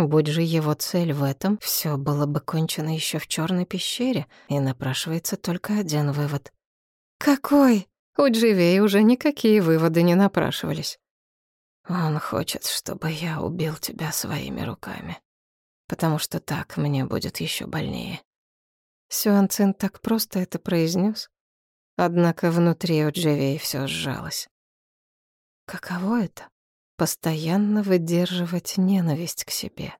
Будь же его цель в этом, все было бы кончено еще в черной пещере, и напрашивается только один вывод». «Какой?» У Дживей уже никакие выводы не напрашивались. Он хочет, чтобы я убил тебя своими руками, потому что так мне будет еще больнее. Сюанцин так просто это произнес, однако внутри у Дживей все сжалось. Каково это — постоянно выдерживать ненависть к себе?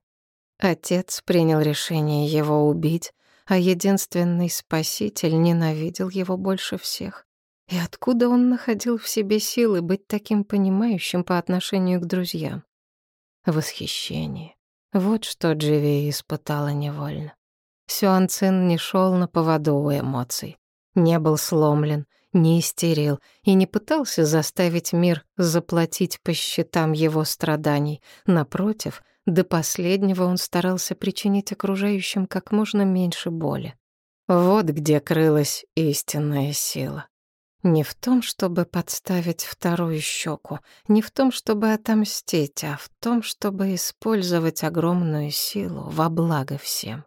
Отец принял решение его убить, а единственный спаситель ненавидел его больше всех. И откуда он находил в себе силы быть таким понимающим по отношению к друзьям? Восхищение. Вот что Дживи испытала невольно. Сюан Цин не шел на поводу у эмоций, не был сломлен, не истерил и не пытался заставить мир заплатить по счетам его страданий. Напротив, до последнего он старался причинить окружающим как можно меньше боли. Вот где крылась истинная сила. Не в том, чтобы подставить вторую щеку, не в том, чтобы отомстить, а в том, чтобы использовать огромную силу во благо всем.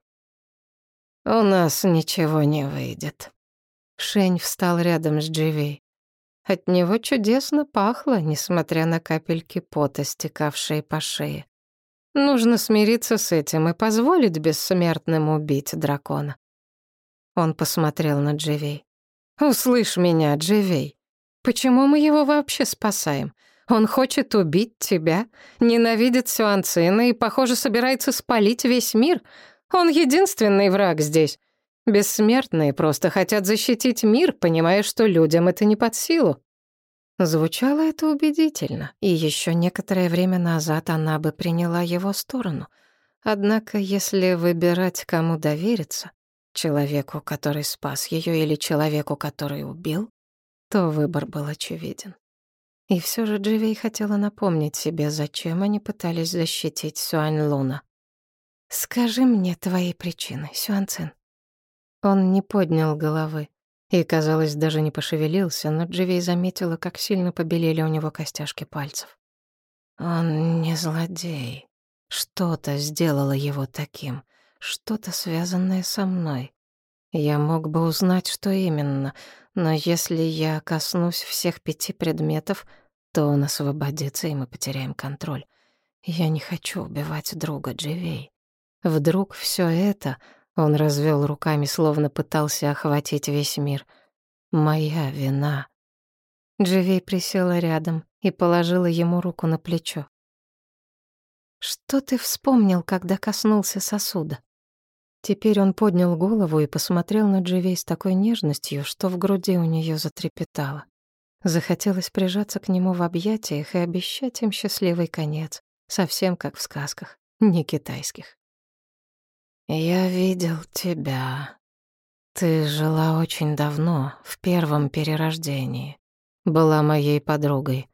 «У нас ничего не выйдет». Шень встал рядом с Дживи. От него чудесно пахло, несмотря на капельки пота, стекавшие по шее. Нужно смириться с этим и позволить бессмертным убить дракона. Он посмотрел на Дживей. «Услышь меня, Дживей. Почему мы его вообще спасаем? Он хочет убить тебя, ненавидит Сюанцина и, похоже, собирается спалить весь мир. Он единственный враг здесь. Бессмертные просто хотят защитить мир, понимая, что людям это не под силу. Звучало это убедительно, и еще некоторое время назад она бы приняла его сторону. Однако, если выбирать, кому довериться, человеку, который спас ее, или человеку, который убил, то выбор был очевиден. И все же Дживей хотела напомнить себе, зачем они пытались защитить Сюань Луна. «Скажи мне твои причины, Сюан Цин». Он не поднял головы и, казалось, даже не пошевелился, но Дживей заметила, как сильно побелели у него костяшки пальцев. Он не злодей. Что-то сделало его таким, что-то связанное со мной. Я мог бы узнать, что именно, но если я коснусь всех пяти предметов, то он освободится, и мы потеряем контроль. Я не хочу убивать друга Дживей. Вдруг все это он развел руками, словно пытался охватить весь мир. «Моя вина». Дживей присела рядом и положила ему руку на плечо. «Что ты вспомнил, когда коснулся сосуда?» Теперь он поднял голову и посмотрел на Дживей с такой нежностью, что в груди у нее затрепетало. Захотелось прижаться к нему в объятиях и обещать им счастливый конец, совсем как в сказках, не китайских. «Я видел тебя. Ты жила очень давно, в первом перерождении. Была моей подругой.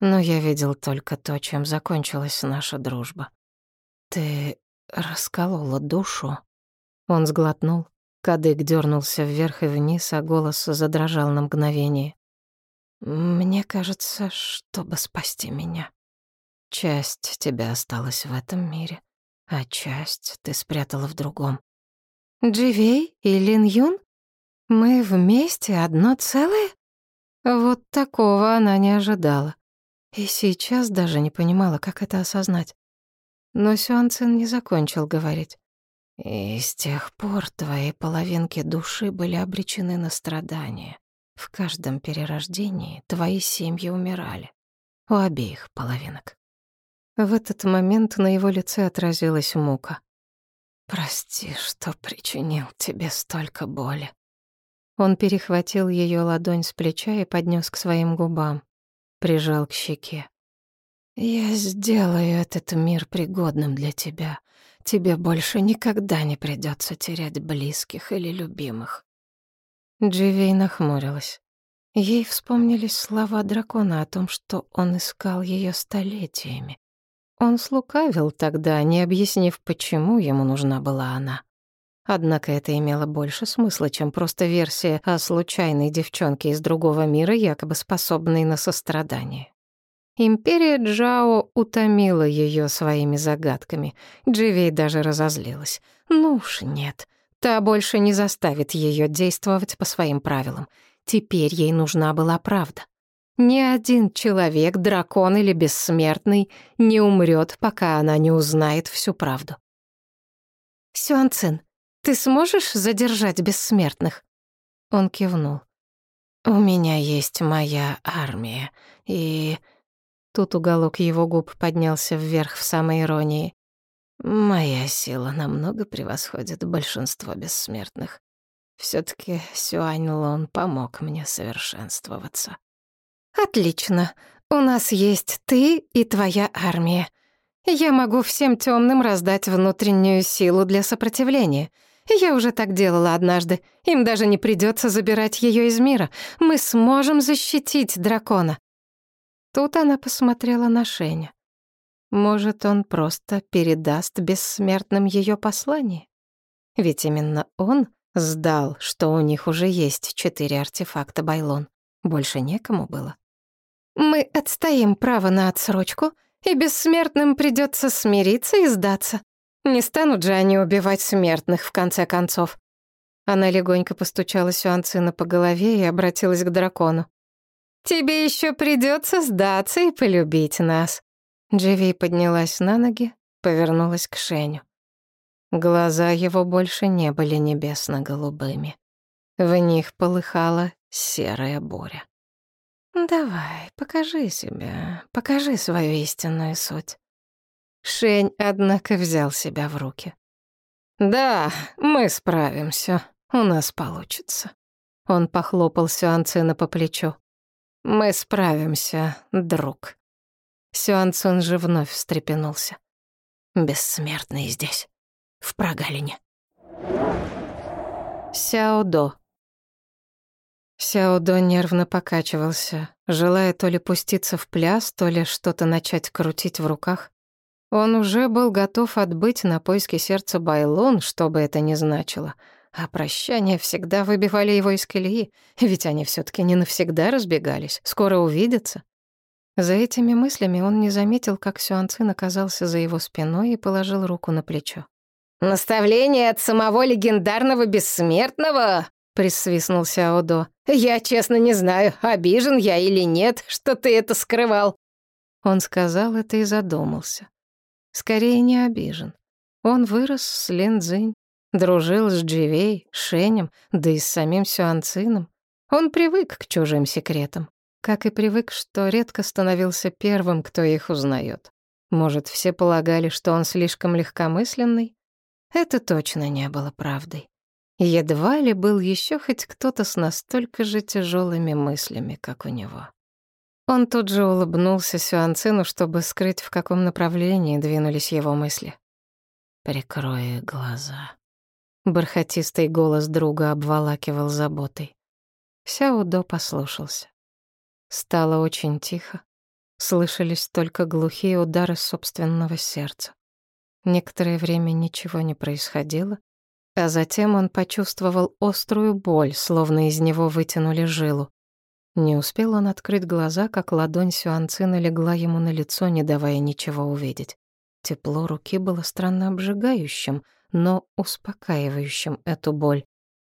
Но я видел только то, чем закончилась наша дружба. Ты расколола душу». Он сглотнул, кадык дернулся вверх и вниз, а голос задрожал на мгновение. «Мне кажется, чтобы спасти меня. Часть тебя осталась в этом мире а часть ты спрятала в другом. Дживей и Лин Юн? Мы вместе одно целое? Вот такого она не ожидала. И сейчас даже не понимала, как это осознать. Но Сюан Цин не закончил говорить. И с тех пор твои половинки души были обречены на страдания. В каждом перерождении твои семьи умирали. У обеих половинок. В этот момент на его лице отразилась мука. «Прости, что причинил тебе столько боли». Он перехватил ее ладонь с плеча и поднес к своим губам, прижал к щеке. «Я сделаю этот мир пригодным для тебя. Тебе больше никогда не придется терять близких или любимых». Дживей нахмурилась. Ей вспомнились слова дракона о том, что он искал ее столетиями. Он слукавил тогда, не объяснив, почему ему нужна была она. Однако это имело больше смысла, чем просто версия о случайной девчонке из другого мира, якобы способной на сострадание. Империя Джао утомила ее своими загадками. Дживей даже разозлилась. Ну уж нет, та больше не заставит ее действовать по своим правилам. Теперь ей нужна была правда. Ни один человек, дракон или бессмертный, не умрет, пока она не узнает всю правду. «Сюанцин, ты сможешь задержать бессмертных?» Он кивнул. «У меня есть моя армия, и...» Тут уголок его губ поднялся вверх в самой иронии. Моя сила намного превосходит большинство бессмертных. все таки Сюань Лун помог мне совершенствоваться. Отлично. У нас есть ты и твоя армия. Я могу всем темным раздать внутреннюю силу для сопротивления. Я уже так делала однажды. Им даже не придется забирать ее из мира. Мы сможем защитить дракона. Тут она посмотрела на Шеня. Может, он просто передаст бессмертным ее послание? Ведь именно он сдал, что у них уже есть четыре артефакта Байлон. Больше некому было. Мы отстоим право на отсрочку, и бессмертным придется смириться и сдаться. Не станут же они убивать смертных, в конце концов. Она легонько постучала Сюанцина по голове и обратилась к дракону. «Тебе еще придется сдаться и полюбить нас». Дживи поднялась на ноги, повернулась к Шеню. Глаза его больше не были небесно-голубыми. В них полыхала серая буря. «Давай, покажи себя, покажи свою истинную суть». Шень, однако, взял себя в руки. «Да, мы справимся, у нас получится». Он похлопал Сюанцина по плечу. «Мы справимся, друг». Сюанцин же вновь встрепенулся. «Бессмертный здесь, в прогалине». Сяодо. Сяодо нервно покачивался, желая то ли пуститься в пляс, то ли что-то начать крутить в руках. Он уже был готов отбыть на поиски сердца Байлон, что бы это ни значило — а прощания всегда выбивали его из колеи, ведь они все таки не навсегда разбегались, скоро увидятся. За этими мыслями он не заметил, как Сюанцин оказался за его спиной и положил руку на плечо. «Наставление от самого легендарного бессмертного?» — присвистнул Сяодо. «Я, честно, не знаю, обижен я или нет, что ты это скрывал». Он сказал это и задумался. Скорее, не обижен. Он вырос с Линдзинь, Дружил с Дживей, Шенем, да и с самим Сюанцином. Он привык к чужим секретам, как и привык, что редко становился первым, кто их узнает. Может, все полагали, что он слишком легкомысленный? Это точно не было правдой. Едва ли был еще хоть кто-то с настолько же тяжелыми мыслями, как у него. Он тут же улыбнулся Сюанцину, чтобы скрыть, в каком направлении двинулись его мысли. «Прикрой глаза», Бархатистый голос друга обволакивал заботой. Сяудо послушался. Стало очень тихо. Слышались только глухие удары собственного сердца. Некоторое время ничего не происходило, а затем он почувствовал острую боль, словно из него вытянули жилу. Не успел он открыть глаза, как ладонь Сюанцина легла ему на лицо, не давая ничего увидеть. Тепло руки было странно обжигающим — но успокаивающим эту боль.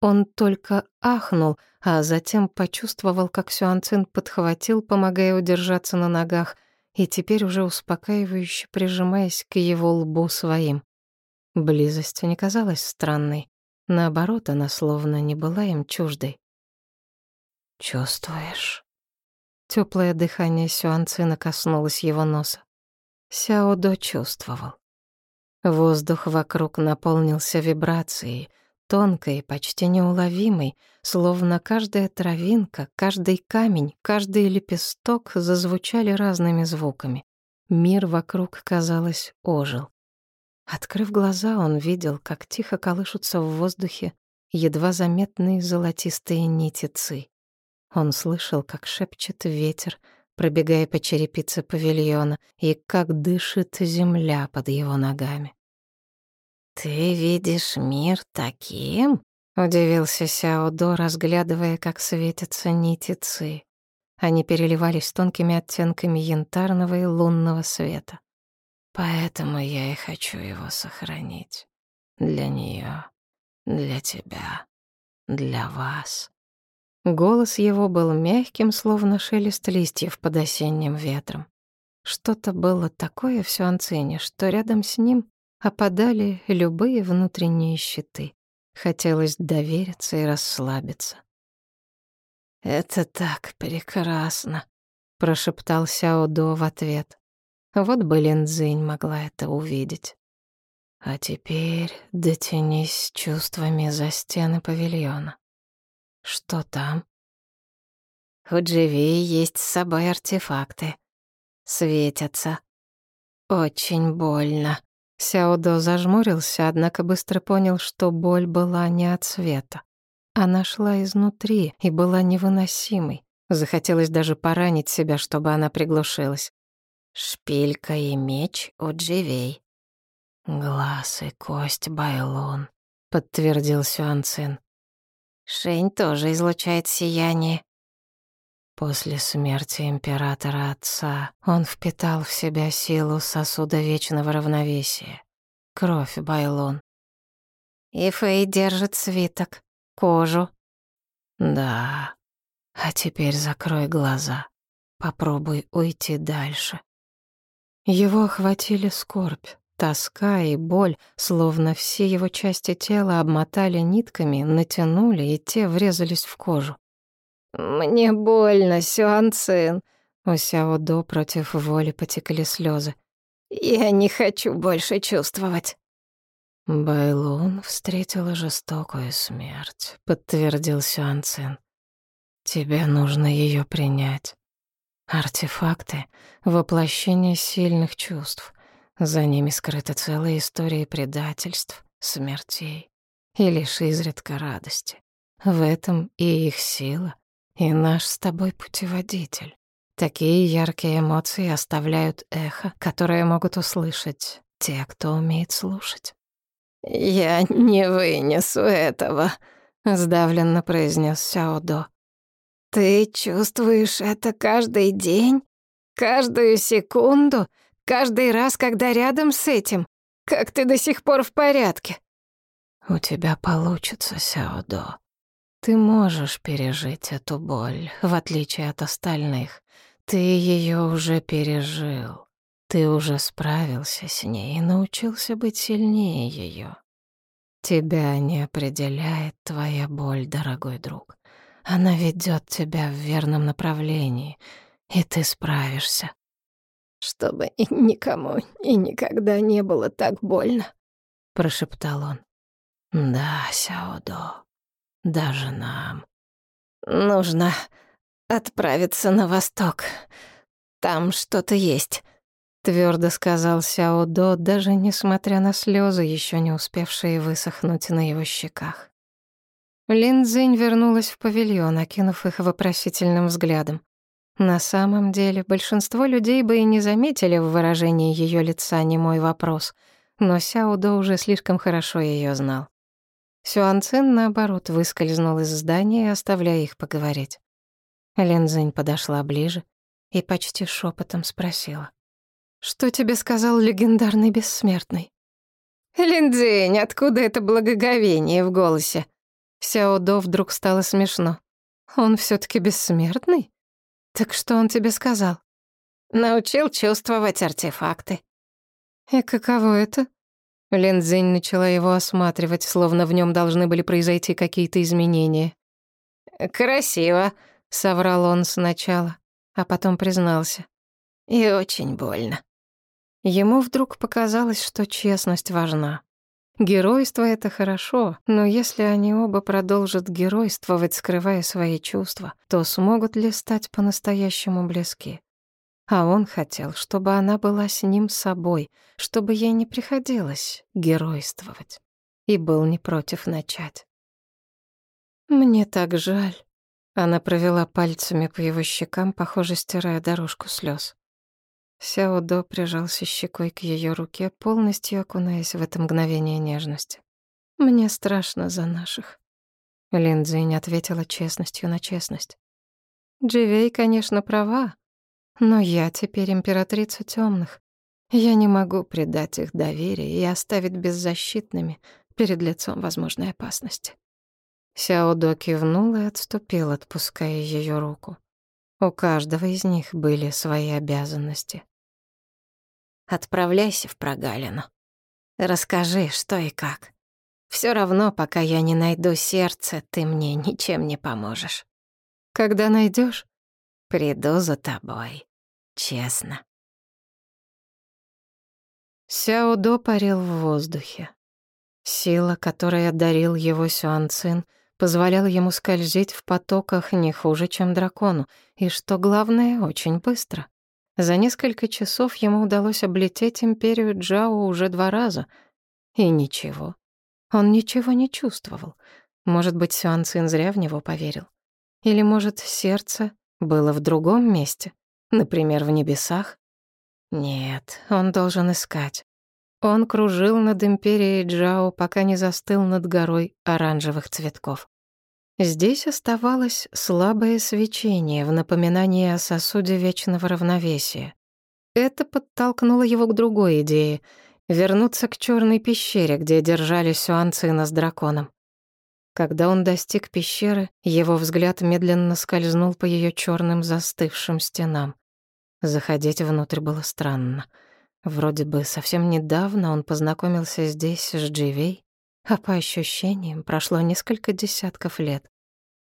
Он только ахнул, а затем почувствовал, как Сюанцин подхватил, помогая удержаться на ногах, и теперь уже успокаивающе прижимаясь к его лбу своим. Близость не казалась странной. Наоборот, она словно не была им чуждой. «Чувствуешь?» Теплое дыхание Сюанцина коснулось его носа. Сяодо чувствовал. Воздух вокруг наполнился вибрацией, тонкой, почти неуловимой, словно каждая травинка, каждый камень, каждый лепесток зазвучали разными звуками. Мир вокруг, казалось, ожил. Открыв глаза, он видел, как тихо колышутся в воздухе едва заметные золотистые нити ци. Он слышал, как шепчет ветер, пробегая по черепице павильона, и как дышит земля под его ногами. «Ты видишь мир таким?» — удивился Сяодо, разглядывая, как светятся нити ци. Они переливались тонкими оттенками янтарного и лунного света. «Поэтому я и хочу его сохранить. Для нее, для тебя, для вас». Голос его был мягким, словно шелест листьев под осенним ветром. Что-то было такое в Сюанцине, что рядом с ним опадали любые внутренние щиты. Хотелось довериться и расслабиться. «Это так прекрасно», — прошептал Сяо До в ответ. Вот бы Линдзинь могла это увидеть. А теперь дотянись чувствами за стены павильона. Что там? У Дживи есть с собой артефакты. Светятся. Очень больно. Сяодо зажмурился, однако быстро понял, что боль была не от света. Она шла изнутри и была невыносимой. Захотелось даже поранить себя, чтобы она приглушилась. Шпилька и меч у Дживей. Глаз и кость Байлон, подтвердил Сюанцин. Шень тоже излучает сияние. После смерти императора отца он впитал в себя силу сосуда вечного равновесия. Кровь Байлон. И Фэй держит свиток, кожу. Да. А теперь закрой глаза. Попробуй уйти дальше. Его охватили скорбь, тоска и боль, словно все его части тела обмотали нитками, натянули, и те врезались в кожу. «Мне больно, Сюанцин!» У Сяодо против воли потекли слезы. «Я не хочу больше чувствовать». «Байлун встретила жестокую смерть», — подтвердил Сюанцин. «Тебе нужно ее принять. Артефакты — воплощение сильных чувств. За ними скрыта целая история предательств, смертей и лишь изредка радости. В этом и их сила, и наш с тобой путеводитель. Такие яркие эмоции оставляют эхо, которое могут услышать те, кто умеет слушать. «Я не вынесу этого», — сдавленно произнес Сяодо. «Ты чувствуешь это каждый день? Каждую секунду? Каждый раз, когда рядом с этим? Как ты до сих пор в порядке?» «У тебя получится, Сяодо. Ты можешь пережить эту боль, в отличие от остальных. Ты ее уже пережил. Ты уже справился с ней и научился быть сильнее ее. Тебя не определяет твоя боль, дорогой друг. Она ведет тебя в верном направлении, и ты справишься. Чтобы и никому и никогда не было так больно, прошептал он. Да, Сяодо, даже нам. Нужно отправиться на восток. Там что-то есть, твердо сказал Сяо До, даже несмотря на слезы, еще не успевшие высохнуть на его щеках. Лин Цзинь вернулась в павильон, окинув их вопросительным взглядом. На самом деле, большинство людей бы и не заметили в выражении ее лица немой вопрос, но Сяо До уже слишком хорошо ее знал. Сюан Цин, наоборот, выскользнул из здания, оставляя их поговорить. Линзинь подошла ближе и почти шепотом спросила. «Что тебе сказал легендарный бессмертный?» «Линдзинь, откуда это благоговение в голосе?» Сяо До вдруг стало смешно. «Он все таки бессмертный? Так что он тебе сказал?» «Научил чувствовать артефакты». «И каково это?» Линдзинь начала его осматривать, словно в нем должны были произойти какие-то изменения. «Красиво», — соврал он сначала, а потом признался. «И очень больно». Ему вдруг показалось, что честность важна. Геройство — это хорошо, но если они оба продолжат геройствовать, скрывая свои чувства, то смогут ли стать по-настоящему близки? А он хотел, чтобы она была с ним собой, чтобы ей не приходилось геройствовать. И был не против начать. «Мне так жаль». Она провела пальцами по его щекам, похоже, стирая дорожку слез. Сяо До прижался щекой к ее руке, полностью окунаясь в это мгновение нежности. «Мне страшно за наших». Линдзинь ответила честностью на честность. Дживей, конечно, права, но я теперь императрица темных. Я не могу предать их доверие и оставить беззащитными перед лицом возможной опасности. Сяодо кивнул и отступил, отпуская ее руку. У каждого из них были свои обязанности. «Отправляйся в прогалину. Расскажи, что и как. Все равно, пока я не найду сердце, ты мне ничем не поможешь. Когда найдешь, Приду за тобой. Честно. Сяо До парил в воздухе. Сила, которой одарил его Сюан Цин, позволяла ему скользить в потоках не хуже, чем дракону, и, что главное, очень быстро. За несколько часов ему удалось облететь империю Джао уже два раза. И ничего. Он ничего не чувствовал. Может быть, Сюан Цин зря в него поверил. Или, может, сердце было в другом месте, например, в небесах? Нет, он должен искать. Он кружил над империей Джао, пока не застыл над горой оранжевых цветков. Здесь оставалось слабое свечение в напоминании о сосуде вечного равновесия. Это подтолкнуло его к другой идее — вернуться к черной пещере, где держали Сюанцина с драконом. Когда он достиг пещеры, его взгляд медленно скользнул по ее черным застывшим стенам. Заходить внутрь было странно. Вроде бы совсем недавно он познакомился здесь с Дживей, а по ощущениям прошло несколько десятков лет.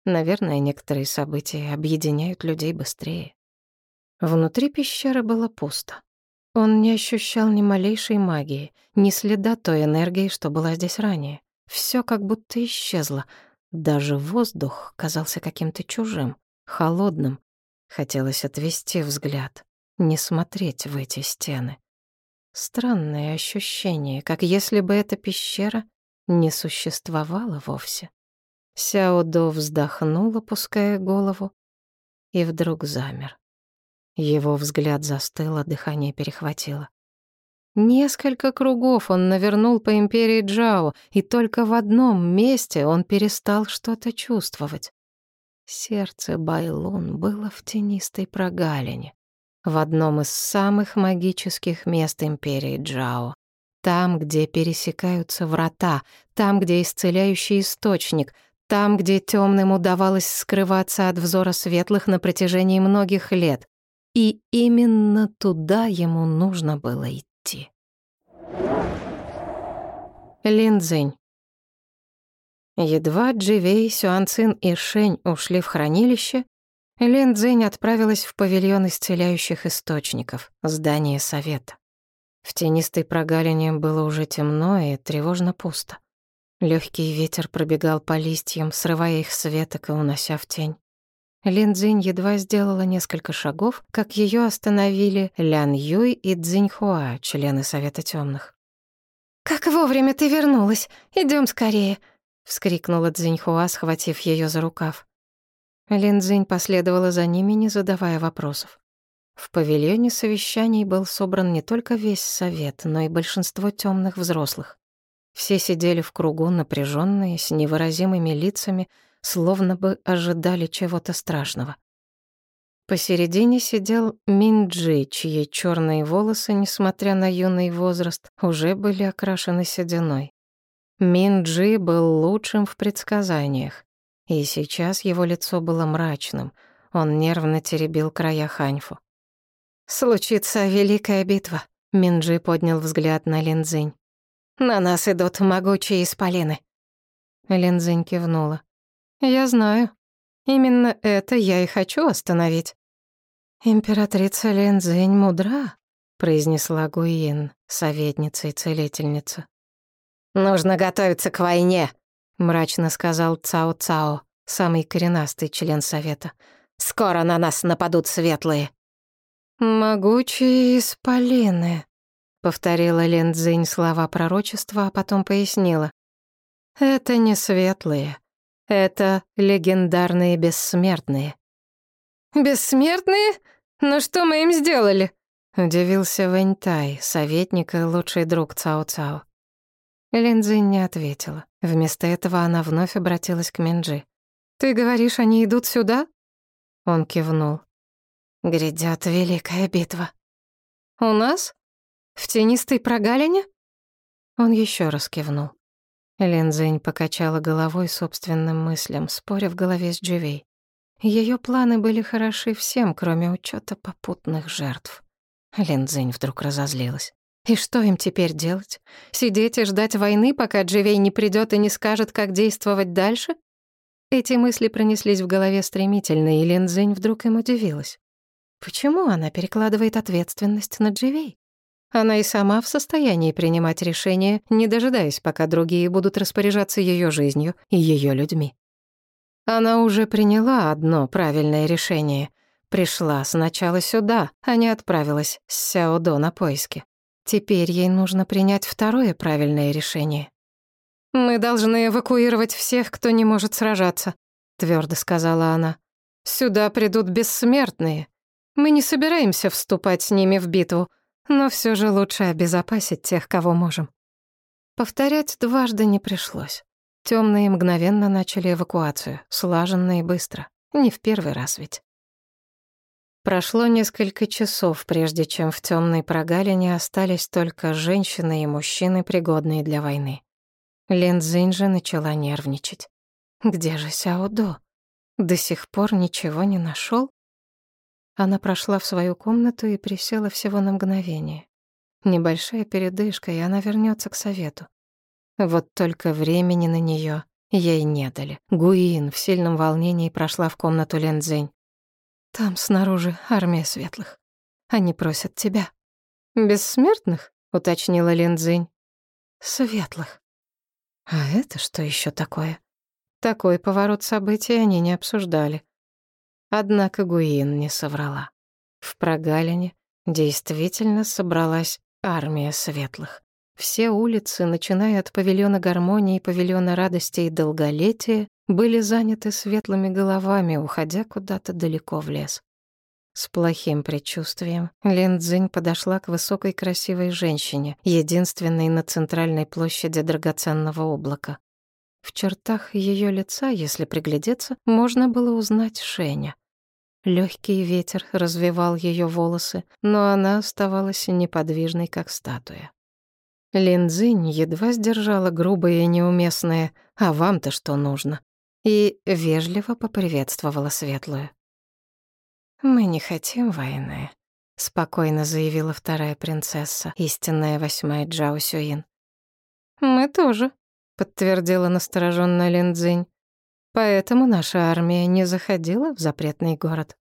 Наверное, некоторые события объединяют людей быстрее. Внутри пещеры было пусто. Он не ощущал ни малейшей магии, ни следа той энергии, что была здесь ранее. Все как будто исчезло. Даже воздух казался каким-то чужим, холодным. Хотелось отвести взгляд, не смотреть в эти стены. Странное ощущение, как если бы эта пещера не существовало вовсе. Сяо До вздохнул, опуская голову, и вдруг замер. Его взгляд застыл, а дыхание перехватило. Несколько кругов он навернул по империи Джао, и только в одном месте он перестал что-то чувствовать. Сердце Байлун было в тенистой прогалине, в одном из самых магических мест империи Джао. Там, где пересекаются врата, там, где исцеляющий источник, там, где темным удавалось скрываться от взора светлых на протяжении многих лет. И именно туда ему нужно было идти. Линдзинь. Едва Дживей, Сюанцин и Шень ушли в хранилище, Линдзинь отправилась в павильон исцеляющих источников, здание совета. В тенистой прогалине было уже темно и тревожно пусто. Легкий ветер пробегал по листьям, срывая их с веток и унося в тень. Линдзинь едва сделала несколько шагов, как ее остановили Лян Юй и Цзиньхуа, члены Совета Темных. «Как вовремя ты вернулась! Идем скорее!» — вскрикнула Цзиньхуа, схватив ее за рукав. Линдзинь последовала за ними, не задавая вопросов. В павильоне совещаний был собран не только весь совет, но и большинство темных взрослых. Все сидели в кругу, напряженные, с невыразимыми лицами, словно бы ожидали чего-то страшного. Посередине сидел Минджи, чьи черные волосы, несмотря на юный возраст, уже были окрашены сединой. Минджи был лучшим в предсказаниях, и сейчас его лицо было мрачным. Он нервно теребил края ханьфу. «Случится великая битва», — Минджи поднял взгляд на Линзинь. «На нас идут могучие исполины». Линзинь кивнула. «Я знаю. Именно это я и хочу остановить». «Императрица Линзинь мудра», — произнесла Гуин, советница и целительница. «Нужно готовиться к войне», — мрачно сказал Цао Цао, самый коренастый член совета. «Скоро на нас нападут светлые». «Могучие исполины», — повторила Лин Цзинь слова пророчества, а потом пояснила. «Это не светлые, это легендарные бессмертные». «Бессмертные? Ну что мы им сделали?» — удивился Вэньтай, советник и лучший друг Цао-Цао. Линдзинь не ответила. Вместо этого она вновь обратилась к Минджи. «Ты говоришь, они идут сюда?» Он кивнул. Грядет великая битва. У нас? В тенистой прогалине? Он еще раз кивнул. Линзень покачала головой собственным мыслям, споря в голове с Дживей. Ее планы были хороши всем, кроме учета попутных жертв. Линзень вдруг разозлилась. И что им теперь делать? Сидеть и ждать войны, пока Дживей не придет и не скажет, как действовать дальше? Эти мысли пронеслись в голове стремительно, и Линзень вдруг им удивилась. Почему она перекладывает ответственность на Дживей? Она и сама в состоянии принимать решения, не дожидаясь, пока другие будут распоряжаться ее жизнью и ее людьми. Она уже приняла одно правильное решение. Пришла сначала сюда, а не отправилась с Сяодо на поиски. Теперь ей нужно принять второе правильное решение. «Мы должны эвакуировать всех, кто не может сражаться», — твердо сказала она. «Сюда придут бессмертные. Мы не собираемся вступать с ними в битву, но все же лучше обезопасить тех, кого можем». Повторять дважды не пришлось. Темные мгновенно начали эвакуацию, слаженно и быстро. Не в первый раз ведь. Прошло несколько часов, прежде чем в темной прогалине остались только женщины и мужчины, пригодные для войны. Линдзинь же начала нервничать. Где же Сяодо? До сих пор ничего не нашел? Она прошла в свою комнату и присела всего на мгновение. Небольшая передышка, и она вернется к совету. Вот только времени на нее ей не дали. Гуин в сильном волнении прошла в комнату Ленцзинь. «Там снаружи армия светлых. Они просят тебя». «Бессмертных?» — уточнила Ленцзинь. «Светлых». А это что еще такое? Такой поворот событий они не обсуждали. Однако Гуин не соврала. В прогалине действительно собралась армия светлых. Все улицы, начиная от павильона гармонии павильона радости и долголетия, были заняты светлыми головами, уходя куда-то далеко в лес. С плохим предчувствием Лин подошла к высокой красивой женщине, единственной на центральной площади драгоценного облака. В чертах ее лица, если приглядеться, можно было узнать Шеня. Легкий ветер развивал ее волосы, но она оставалась неподвижной, как статуя. Линдзинь едва сдержала грубое и неуместное «А вам-то что нужно?» и вежливо поприветствовала Светлую. «Мы не хотим войны», — спокойно заявила вторая принцесса, истинная восьмая Джао Сюин. «Мы тоже», подтвердила настороженная Линдзинь. Поэтому наша армия не заходила в запретный город.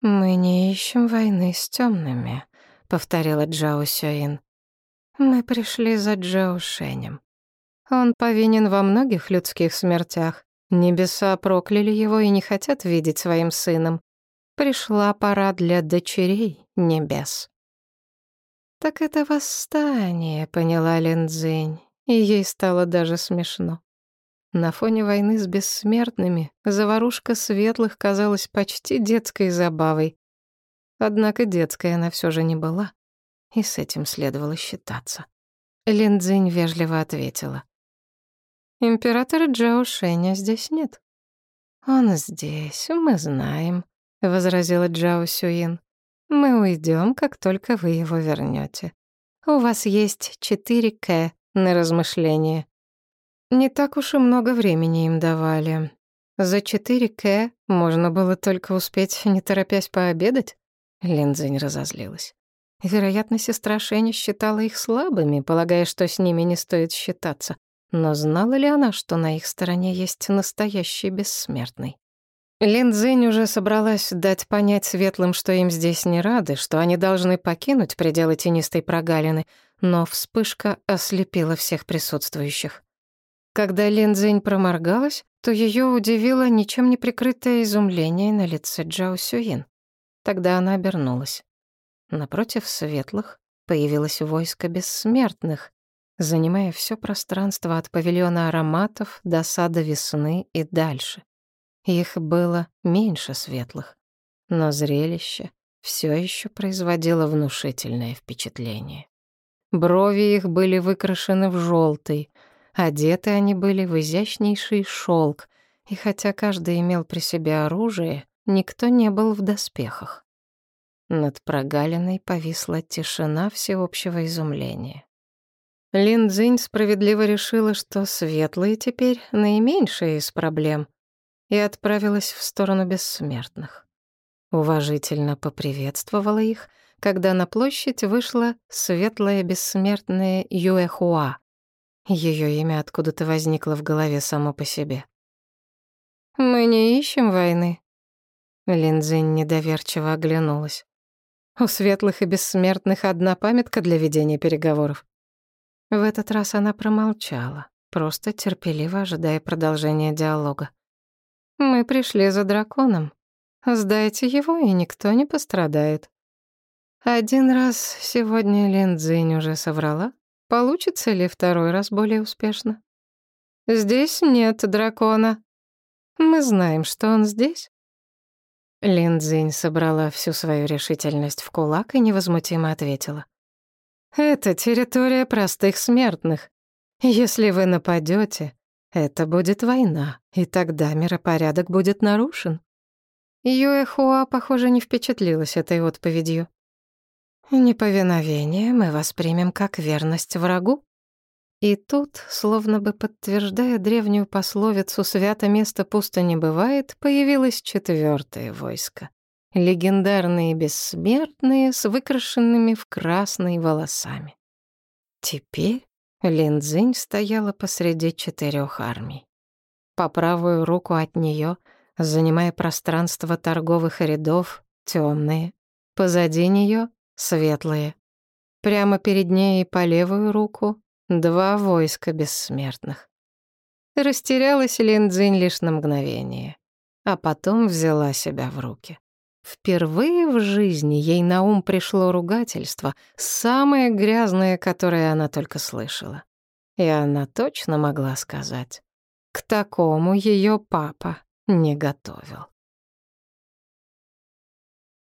Мы не ищем войны с темными, повторила Джао Сюин. Мы пришли за Джао Шенем. Он повинен во многих людских смертях. Небеса прокляли его и не хотят видеть своим сыном. Пришла пора для дочерей небес. Так это восстание, поняла Линдзинь и ей стало даже смешно. На фоне войны с бессмертными заварушка светлых казалась почти детской забавой. Однако детской она все же не была, и с этим следовало считаться. Линдзинь вежливо ответила. «Императора Джао Шэня здесь нет». «Он здесь, мы знаем», — возразила Джао Сюин. «Мы уйдем, как только вы его вернете. У вас есть четыре К на размышление. Не так уж и много времени им давали. За 4К можно было только успеть, не торопясь пообедать. Линдзинь разозлилась. Вероятно, сестра Шеня считала их слабыми, полагая, что с ними не стоит считаться. Но знала ли она, что на их стороне есть настоящий бессмертный? Линдзинь уже собралась дать понять светлым, что им здесь не рады, что они должны покинуть пределы тенистой прогалины, но вспышка ослепила всех присутствующих. Когда Линдзинь проморгалась, то ее удивило ничем не прикрытое изумление на лице Джао Сюин. Тогда она обернулась. Напротив светлых появилось войско бессмертных, занимая все пространство от павильона ароматов до сада весны и дальше. Их было меньше светлых, но зрелище все еще производило внушительное впечатление. Брови их были выкрашены в желтый, одеты они были в изящнейший шелк, и хотя каждый имел при себе оружие, никто не был в доспехах. Над прогалиной повисла тишина всеобщего изумления. Лин Цзинь справедливо решила, что светлые теперь наименьшие из проблем, и отправилась в сторону бессмертных. Уважительно поприветствовала их — когда на площадь вышла светлая бессмертная Юэхуа. Ее имя откуда-то возникло в голове само по себе. «Мы не ищем войны». Линдзинь недоверчиво оглянулась. У светлых и бессмертных одна памятка для ведения переговоров. В этот раз она промолчала, просто терпеливо ожидая продолжения диалога. «Мы пришли за драконом. Сдайте его, и никто не пострадает. Один раз сегодня Линдзинь уже соврала. Получится ли второй раз более успешно? Здесь нет дракона. Мы знаем, что он здесь. Линдзинь собрала всю свою решительность в кулак и невозмутимо ответила. «Это территория простых смертных. Если вы нападете, это будет война, и тогда миропорядок будет нарушен». Юэхуа, похоже, не впечатлилась этой отповедью. «Неповиновение мы воспримем как верность врагу». И тут, словно бы подтверждая древнюю пословицу «свято место пусто не бывает», появилось четвертое войско. Легендарные бессмертные с выкрашенными в красный волосами. Теперь Линдзинь стояла посреди четырех армий. По правую руку от нее, занимая пространство торговых рядов, темные, позади нее светлые. Прямо перед ней по левую руку два войска бессмертных. Растерялась Линдзинь лишь на мгновение, а потом взяла себя в руки. Впервые в жизни ей на ум пришло ругательство, самое грязное, которое она только слышала. И она точно могла сказать, к такому ее папа не готовил.